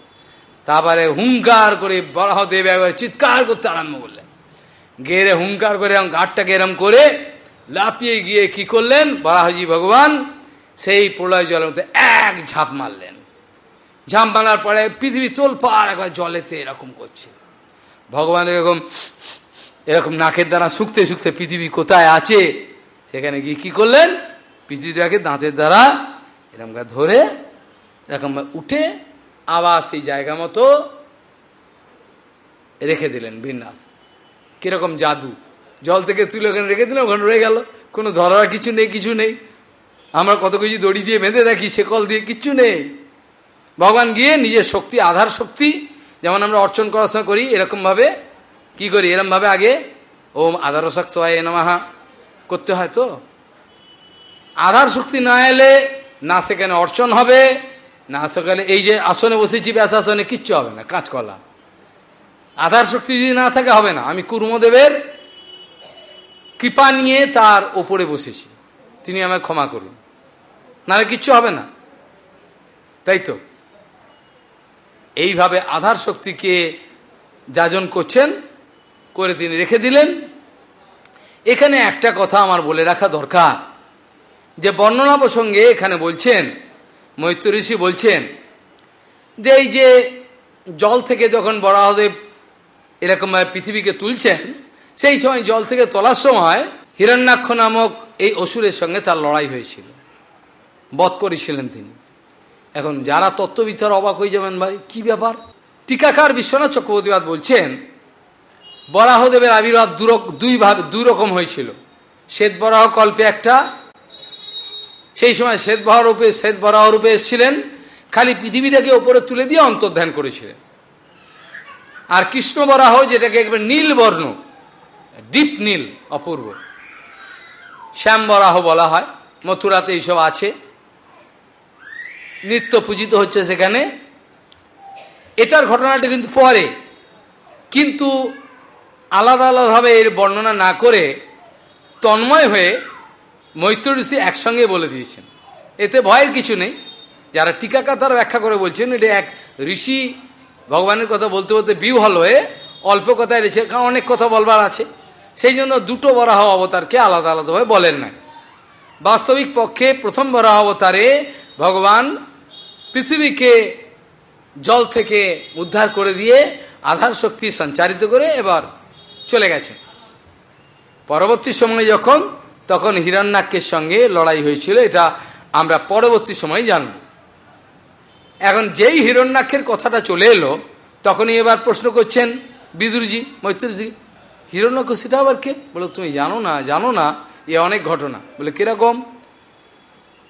তারপরে হুঙ্কার করে বরাহদেব একবার চিৎকার করতে আরম্ভ করলেন গেরে হুঙ্কার করে এবং গাঢ়টাকে এরম করে লাপিয়ে গিয়ে কি করলেন? বরাহজি ভগবান, সেই প্রলয় জলের মধ্যে এক ঝাঁপ মারলেন। ঝাঁপ মারার পরে পৃথিবী তোল পার একবার জলেতে এরকম করছে। ভগবান এরকম এরকম নাকের দ্বারা শুকতে শুকতে পৃথিবী কোথায় আছে, সেখানে গিয়ে কি করলেন? পৃথিবীটাকে দাঁতের দ্বারা এরকম ধরে, এরকম উঠে আবার সেই জায়গা মতো রেখে দিলেন বিন্যাস। কীরকম জাদু। জল থেকে তুলে ওখানে রেখে দিলেন, ওখানে রয়ে গেল। কোনো ধরার কিছু নেই কিছু নেই। আমরা কত কিছু দড়ি দিয়ে বেঁধে দেখি শেকল দিয়ে কিচ্ছু নেই। ভগবান গিয়ে নিজের শক্তি, আধার শক্তি যেমন আমরা অর্চন করার সময় করি, এরকমভাবে কি করি? এরমভাবে আগে ওম আধার শক্ত হয় নামাহা করতে হয় তো? আধার শক্তি না এলে না সেখানে অর্চন হবে, না সেখানে এই যে আসনে বসেছি ব্যাস আসনে কিচ্ছু হবে না, কাঁচকলা। আধার শক্তি যদি না থাকে হবে না। আমি কুর্মদেবের কৃপা নিয়ে তার ওপরে বসেছি। তিনি আমায় ক্ষমা করুন। নাহলে কিচ্ছু হবে না। তাই তো? এইভাবে আধার শক্তিকে যাজন করছেন, করে তিনি রেখে দিলেন। এখানে একটা কথা আমার বলে রাখা দরকার, যে বর্ণনা প্রসঙ্গে এখানে বলছেন, মৈত্র ঋষি বলছেন, যে এই যে জল থেকে যখন বরাহদেব এরকমভাবে পৃথিবীকে তুলছেন, সেই সময় জল থেকে তোলার সময় হিরণ্যাক্ষ নামক এই অসুরের সঙ্গে তার লড়াই হয়েছিল। বধ করেছিলেন তিনি। এখন যারা তত্ত্ববিদ্যার অবাক হয়ে যাবেন, ভাই, কি ব্যাপার? টিকাকার বিশ্বনাথ চক্রবর্তীবাদ বলছেন, বরাহদেবের আবির্ভাব দুই ভাবে দুই রকম হয়েছিল। শ্বেত বরাহ কল্পে একটা, সেই সময় শ্বেত রূপে শ্বেত বরাহ রূপে এসেছিলেন, খালি পৃথিবীটাকে ওপরে তুলে দিয়ে অন্তর্ধান করেছিলেন। আর কৃষ্ণ বরাহ, যেটাকে একবার নীল বর্ণ, ডিপ নীল, অপূর্ব। শ্যাম বরাহ বলা হয়, মথুরাতে এইসব আছে। নিত্য পূজিত হচ্ছে সেখানে। এটার ঘটনাটা কিন্তু পরে। কিন্তু আলাদা আলাদাভাবে এর বর্ণনা না করে তন্ময় হয়ে মৈত্র ঋষি একসঙ্গে বলে দিয়েছেন। এতে ভয়ের কিছু নেই। যারা টিকাকা তারা ব্যাখ্যা করে বলছেন, এটা এক ঋষি ভগবানের কথা বলতে বলতে বিহল হয়ে অল্প কথায় রয়েছে, কারণ অনেক কথা বলবার আছে। সেই জন্য দুটো বরাহ অবতারকে আলাদা আলাদাভাবে বলেন না বাস্তবিক পক্ষে প্রথম বরাহ অবতারে ভগবান পৃথিবীকে জল থেকে উদ্ধার করে দিয়ে আধার শক্তি সঞ্চারিত করে এবার চলে গেছে। পরবর্তী সময়ে যখন, তখন হিরণ্যাক্ষের সঙ্গে লড়াই হয়েছিল, এটা আমরা পরবর্তী সময় জানব। এখন যেই হিরণ্যাক্ষের কথাটা চলে এলো, তখনই এবার প্রশ্ন করছেন বিদুরজি, মৈত্রজি হিরণ্যাক্ষ সেটা আবার কে? বলো, তুমি জানো না জানো না, এ অনেক ঘটনা। বলে, কীরকম?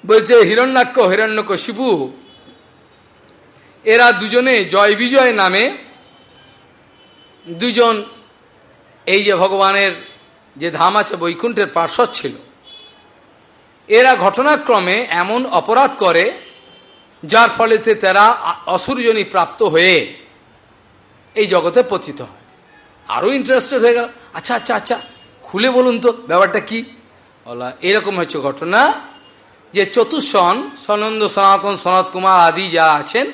বলছে, হিরণ্যাক্ষ হিরণ্যক শিবু এরা দুজনে জয় বিজয় নামে দুজন এই যে ভগবানের যে ধাম আছে বৈকুণ্ঠের পার্শ্বদ ছিল। এরা ঘটনাক্রমে এমন অপরাধ করে যার ফলেতে তারা অসুরজনী প্রাপ্ত হয়ে এই জগতে পতিত হয়। আরও ইন্টারেস্টেড হয়ে গেল আচ্ছা আচ্ছা আচ্ছা খুলে বলুন তো, ব্যাপারটা কি? বলা এরকম হচ্ছে ঘটনা যে চতুর্সন সনন্দ, সনাতন সনাত কুমার আদি যারা আছেন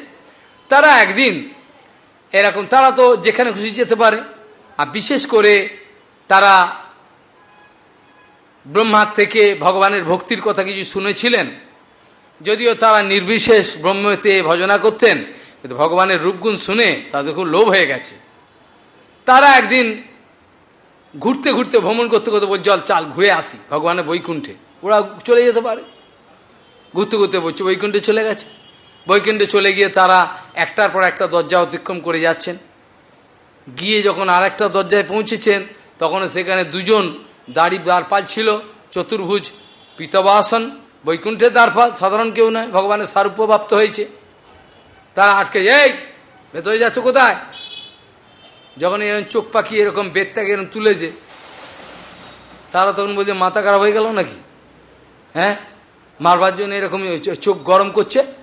তারা একদিন এরকম তারা তো যেখানে খুশি যেতে পারে, আর বিশেষ করে তারা ব্রহ্মার থেকে ভগবানের ভক্তির কথা কিছু শুনেছিলেন, যদিও তারা নির্বিশেষ ব্রহ্মতে ভজনা করতেন, কিন্তু ভগবানের রূপগুণ শুনে তাদের খুব লোভ হয়ে গেছে। তারা একদিন ঘুরতে ঘুরতে ভ্রমণ করতে করতে জল চাল ঘুরে আসি ভগবানের বৈকুণ্ঠে। ওরা চলে যেতে পারে। ঘুরতে ঘুরতে বৈকুণ্ঠে চলে গেছে। বৈকুণ্ঠে চলে গিয়ে তারা একটার পর একটা দরজা অতিক্রম করে যাচ্ছেন। গিয়ে যখন আর একটা দরজায় পৌঁছেছেন, তখন সেখানে দুজন দাড়ি দ্বারপাল ছিল, চতুর্ভুজ পিতবাসন, বৈকুণ্ঠের দ্বারপাল, সাধারণ কেউ নয়, ভগবানের সারূপ্যপ্রাপ্ত হয়েছে। তারা আটকে, এই, ভেতরে যাচ্ছ কোথায়? যখন এরকম চোখ পাখি এরকম বেদটাকে এরকম তুলেছে, তারা তখন বলছে, মাথা খারাপ হয়ে গেল নাকি? হ্যাঁ মারবার জন্য এরকম চোখ গরম করছে।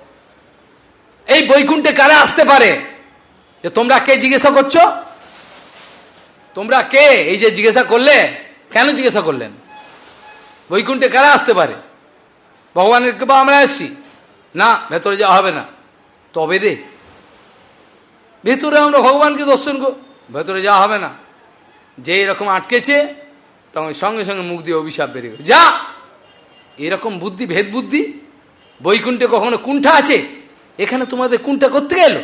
এই বৈকুণ্ঠে কারা আসতে পারে? যে তোমরা কে জিজ্ঞাসা করছ? তোমরা কে? এই যে জিজ্ঞাসা করলে, কেন জিজ্ঞাসা করলেন? বৈকুণ্ঠে কারা আসতে পারে? ভগবানের কৃপা আমরা আসছি। না, ভেতরে যাওয়া হবে না। তবে রে ভেতরে আমরা ভগবানকে দর্শন ভেতরে যাওয়া হবে না। যে এরকম আটকেছে, তখন সঙ্গে সঙ্গে মুখ দিয়ে অভিশাপ বেরিয়ে যা! এরকম বুদ্ধি, ভেদ বুদ্ধি, বৈকুণ্ঠে কখনো কুণ্ঠা আছে? এখানে তোমাদের কোনটা করতে গেল?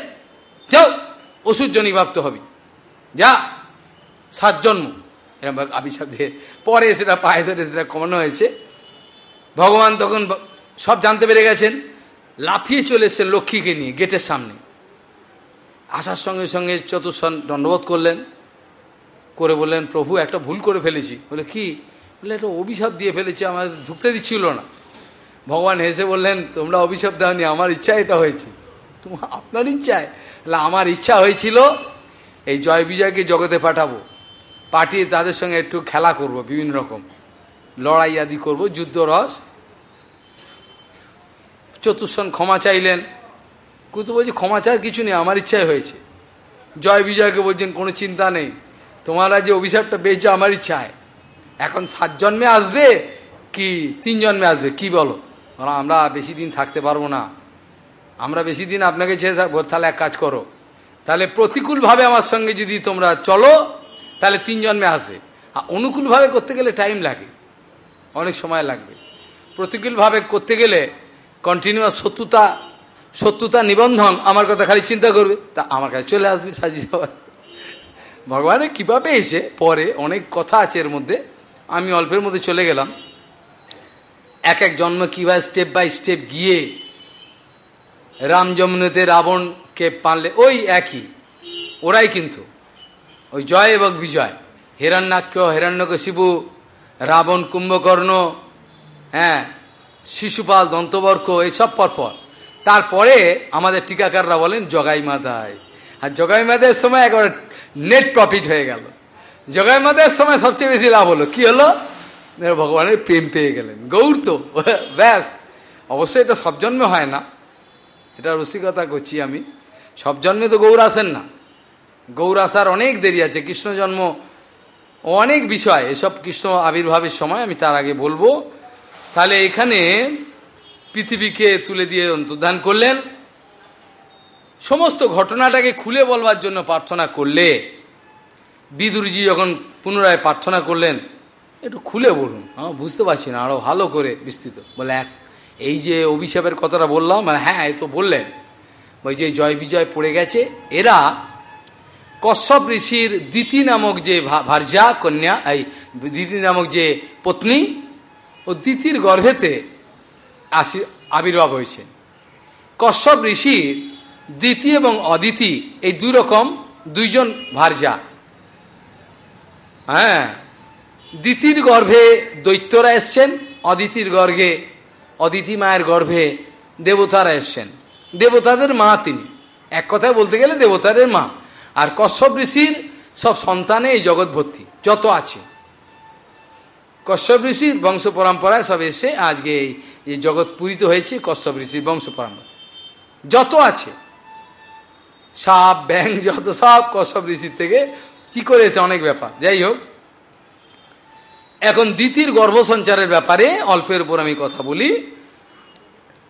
যাও, ওষুধ জনিপ্রাপ্ত হবে। যা, সাত জন্ম। এরকম আবিষাপ দিয়ে পরে সেটা পায়ে ধরে সেটা কমানো হয়েছে। ভগবান তখন সব জানতে পেরে গেছেন। লাফিয়ে চলে এসছেন লক্ষ্মীকে নিয়ে, গেটের সামনে। আসার সঙ্গে সঙ্গে চতুর্সন দণ্ডবোধ করলেন। করে বললেন, প্রভু, একটা ভুল করে ফেলেছি। বলে, কি? বলে, একটা অভিশাপ দিয়ে ফেলেছি, আমাদের ঢুকতে দিচ্ছিল না। ভগবান হেসে বললেন, তোমরা অভিশাপ দাওনি, আমার ইচ্ছা এটা হয়েছে। তোমার, আপনার ইচ্ছায়? আমার ইচ্ছা হয়েছিল এই জয় বিজয়কে জগতে পাঠাবো, পাঠিয়ে তাদের সঙ্গে একটু খেলা করব, বিভিন্ন রকম। লড়াই আদি করব, যুদ্ধ রস। চতুর্সন ক্ষমা চাইলেন। কিন্তু বলছি, ক্ষমা চার কিছু নেই, আমার ইচ্ছাই হয়েছে। জয় বিজয়কে বলছেন, কোনো চিন্তা নেই, তোমারা যে অভিশাপটা পেয়েছ, আমার ইচ্ছায়। এখন সাত জন্মে আসবে কি? তিন জন্মে আসবে, কি বলো? আমরা বেশি দিন থাকতে পারব না। আমরা বেশি দিন আপনাকে ছেড়ে থাকব তাহলে এক কাজ করো। তাহলে প্রতিকূলভাবে আমার সঙ্গে যদি তোমরা চলো, তাহলে তিন জন্মে আসবে। আর অনুকূলভাবে করতে গেলে টাইম লাগে। অনেক সময় লাগবে। প্রতিকূলভাবে করতে গেলে কন্টিনিউয়াস শত্রুতা শত্রুতা নিবন্ধন আমার কথা খালি চিন্তা করবে। তা আমার কাছে চলে আসবে সাজিয়ে ভগবানের কীভাবে এসে পরে অনেক কথা আছে এর মধ্যে। আমি অল্পের মধ্যে চলে গেলাম। এক এক জন্ম কীভাবে স্টেপ বাই স্টেপ গিয়ে রাম যমুনেতে রাবণকে পানলে, ওই একই। ওরাই কিন্তু। ওই জয় এবং বিজয়। হিরণ্যাক্ষ হিরণ্যকশিবু রাবণ কুম্ভকর্ণ হ্যাঁ শিশুপাল, দন্তবর্ক এইসব পরপর। তারপরে আমাদের টিকাকাররা বলেন, জগাই মাদায়। আর জগাই মাদের সময় একবার নেট প্রফিট হয়ে গেল। জগাই মাদের সময় সবচেয়ে বেশি লাভ হলো। কি হলো? ভগবানের প্রেম পেয়ে গেলেন। গৌর তো, ব্যাস। অবশ্যই এটা সব জন্মে হয় না। এটা রসিকতা করছি আমি। সব জন্মে তো গৌর আসেন না। গৌর আসার অনেক দেরি আছে। কৃষ্ণ জন্ম অনেক বিষয়। এসব কৃষ্ণ আবির্ভাবের সময় আমি তার আগে বলব। তাহলে এখানে পৃথিবীকে তুলে দিয়ে অন্তর্ধান করলেন। সমস্ত ঘটনাটাকে খুলে বলবার জন্য প্রার্থনা করলে, বিদুরজি যখন পুনরায় প্রার্থনা করলেন একটু খুলে বলুন। আমার বুঝতে পারছি না, আরও ভালো করে বিস্তৃত। বলে, এক, এই যে অভিশাপের কথাটা বললাম মানে হ্যাঁ এই তো বললেন। ওই যে জয় বিজয় পড়ে গেছে, এরা কশ্যপ ঋষির দিতি নামক যে ভার্যা কন্যা, এই দিতি নামক যে পত্নী, ও দিতির গর্ভেতে আসি, আবির্ভাব হয়েছে। কশ্যপ ঋষির দিতি এবং অদিতি, এই দুই রকম, দুইজন ভার্যা। হ্যাঁ দিতির গর্ভে দৈত্যরা এসছেন, অদিতির গর্ভে অদিতি মায়ের গর্ভে দেবতারা এসছেন। দেবতাদের মা তিনি। এক কথায় বলতে গেলে দেবতাদের মা। আর কশ্যপ ঋষির সব সন্তানে এই জগৎ ভর্তি যত আছে। কশ্যপ ঋষির বংশ পরম্পরায় সব এসে আজকে এই জগৎ পূরিত হয়েছে কশ্যপ ঋষির বংশ পরম্পরা। যত আছে। সাপ ব্যাং যত সব কশ্যপ ঋষির থেকে কি করে এসে অনেক ব্যাপার। যাই হোক এখন দ্বিতীয় গর্ভসঞ্চারের ব্যাপারে অল্পের উপর আমি কথা বলি।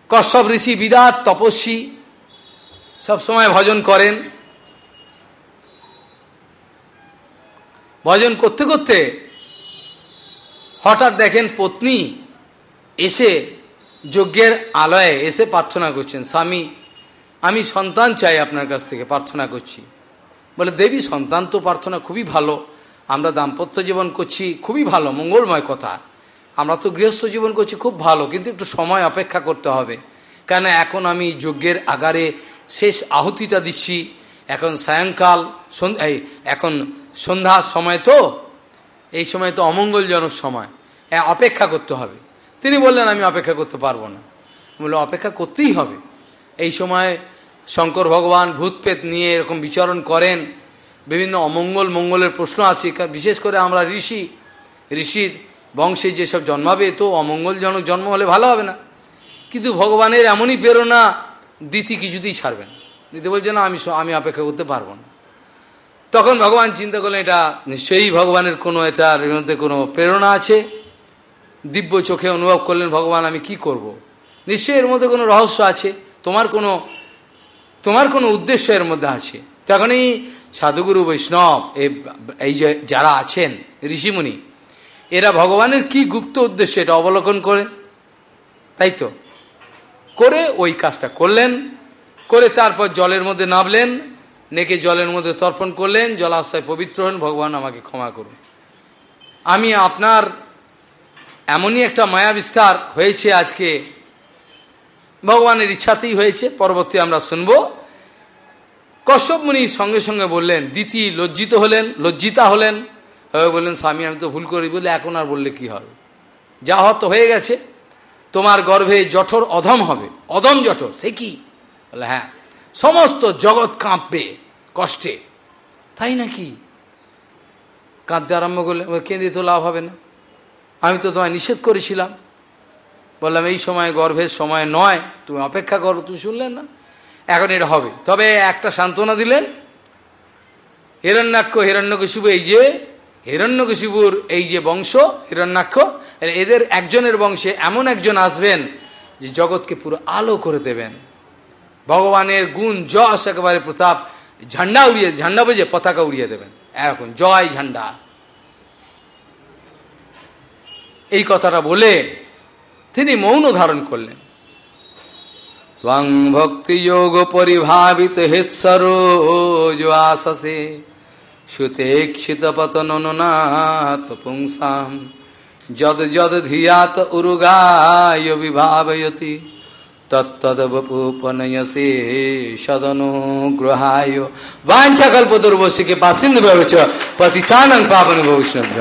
কশ্যপ ঋষি বিরাট তপস্বী সবসময় ভজন করেন। ভজন করতে করতে হঠাৎ দেখেন পত্নী এসে যজ্ঞের আলয়ে এসে প্রার্থনা করছেন, স্বামী, আমি সন্তান চাই আপনার কাছ থেকে, প্রার্থনা করছি। বলে, দেবী, সন্তান তো প্রার্থনা খুবই ভালো। আমরা দাম্পত্য জীবন করছি, খুবই ভালো, মঙ্গলময় কথা। আমরা তো গৃহস্থ জীবন করছি, খুব ভালো, কিন্তু একটু সময় অপেক্ষা করতে হবে। কেন এখন আমি যজ্ঞের আগারে শেষ আহুতিটা দিচ্ছি। এখন সায়ংকাল এই, এখন সন্ধ্যার সময় তো, এই সময় তো অমঙ্গলজনক সময়। অপেক্ষা করতে হবে। তিনি বললেন, আমি অপেক্ষা করতে পারব না। বলল অপেক্ষা করতেই হবে। এই সময় শঙ্কর ভগবান ভূতপেত নিয়ে এরকম বিচরণ করেন বিভিন্ন অমঙ্গল মঙ্গলের প্রশ্ন আছে। বিশেষ করে আমরা ঋষি, ঋষির বংশে যেসব জন্মাবে, তো অমঙ্গলজনক জন্ম হলে ভালো হবে না। কিন্তু ভগবানের এমনই প্রেরণা দিতি কিছুতেই ছাড়বেন দিতে বলছে, না, আমি আমি অপেক্ষা করতে পারব না। তখন ভগবান চিন্তা করলেন, এটা নিশ্চয়ই ভগবানের কোনো এটার মধ্যে কোনো প্রেরণা আছে? দিব্য চোখে অনুভব করলেন, ভগবান, আমি কি করব। নিশ্চয়ই এর মধ্যে কোনো রহস্য আছে। তোমার কোনো তোমার কোনো উদ্দেশ্য এর মধ্যে আছে। তখনই সাধুগুরু বৈষ্ণব, এই যে যারা আছেন, ঋষিমুনি, এরা ভগবানের কি গুপ্ত উদ্দেশ্য এটা অবলোকন করে? তাই তো? করে ওই কাজটা করলেন, করে তারপর জলের মধ্যে নামলেন, নেকে জলের মধ্যে তর্পণ করলেন, জলাশয় পবিত্র হন, ভগবান আমাকে ক্ষমা করুন। আমি আপনার এমনই একটা মায়া বিস্তার হয়েছে আজকে, ভগবানের ইচ্ছাতেই হয়েছে, পরবর্তী আমরা শুনব। কশ্যপ মুনি সঙ্গে সঙ্গে বললেন, দিতি লজ্জিত হলেন, লজ্জিতা হলেন। বললেন, স্বামী, আমি তো ভুল করি বলে এখন আর বললে কি হবে? যা হত হয়ে গেছে। তোমার গর্ভে জঠর অধম হবে। অধম জঠর, সে কি? বলে হ্যাঁ সমস্ত জগৎ কাঁপবে কষ্টে। তাই নাকি? কাঁদতে আরম্ভ করলে কেঁদে তো লাভ হবে না। আমি তো তোমায় নিষেধ করেছিলাম। বললাম, এই সময় গর্ভের সময় নয়, তুমি অপেক্ষা করো, তুমি শুনলেন না? এখন এটা হবে। তবে একটা সান্ত্বনা দিলেন, হিরণ্যাক্ষ হিরণ্যকশিবু এই যে হিরণ্যকশিবুর এই যে বংশ, হিরণ্যাক্ষ, এদের একজনের বংশে এমন একজন আসবেন যে জগৎকে পুরো আলো করে দেবেন। ভগবানের গুণ, যশ, একেবারে প্রতাপ, ঝান্ডা উড়িয়ে, ঝান্ডা বুঝে পতাকা উড়িয়ে দেবেন। এখন জয় ঝান্ডা। এই কথাটা বলে তিনি মৌন ধারণ করলেন। ত্বং ভক্তি যোগ পরিভাবিত হেৎসরোজ আসসে সুতেক্ষিত পতননাথ পুংসাম যদ যদ ধিয়াত উরুগায় বিভাবয়তি তত্তদবপুপনয়সে সদনুগ্রহায় বাঞ্ছাকল্পদুর্বশিকে ভবচ পতিতানং পাবন বৈষ্ণব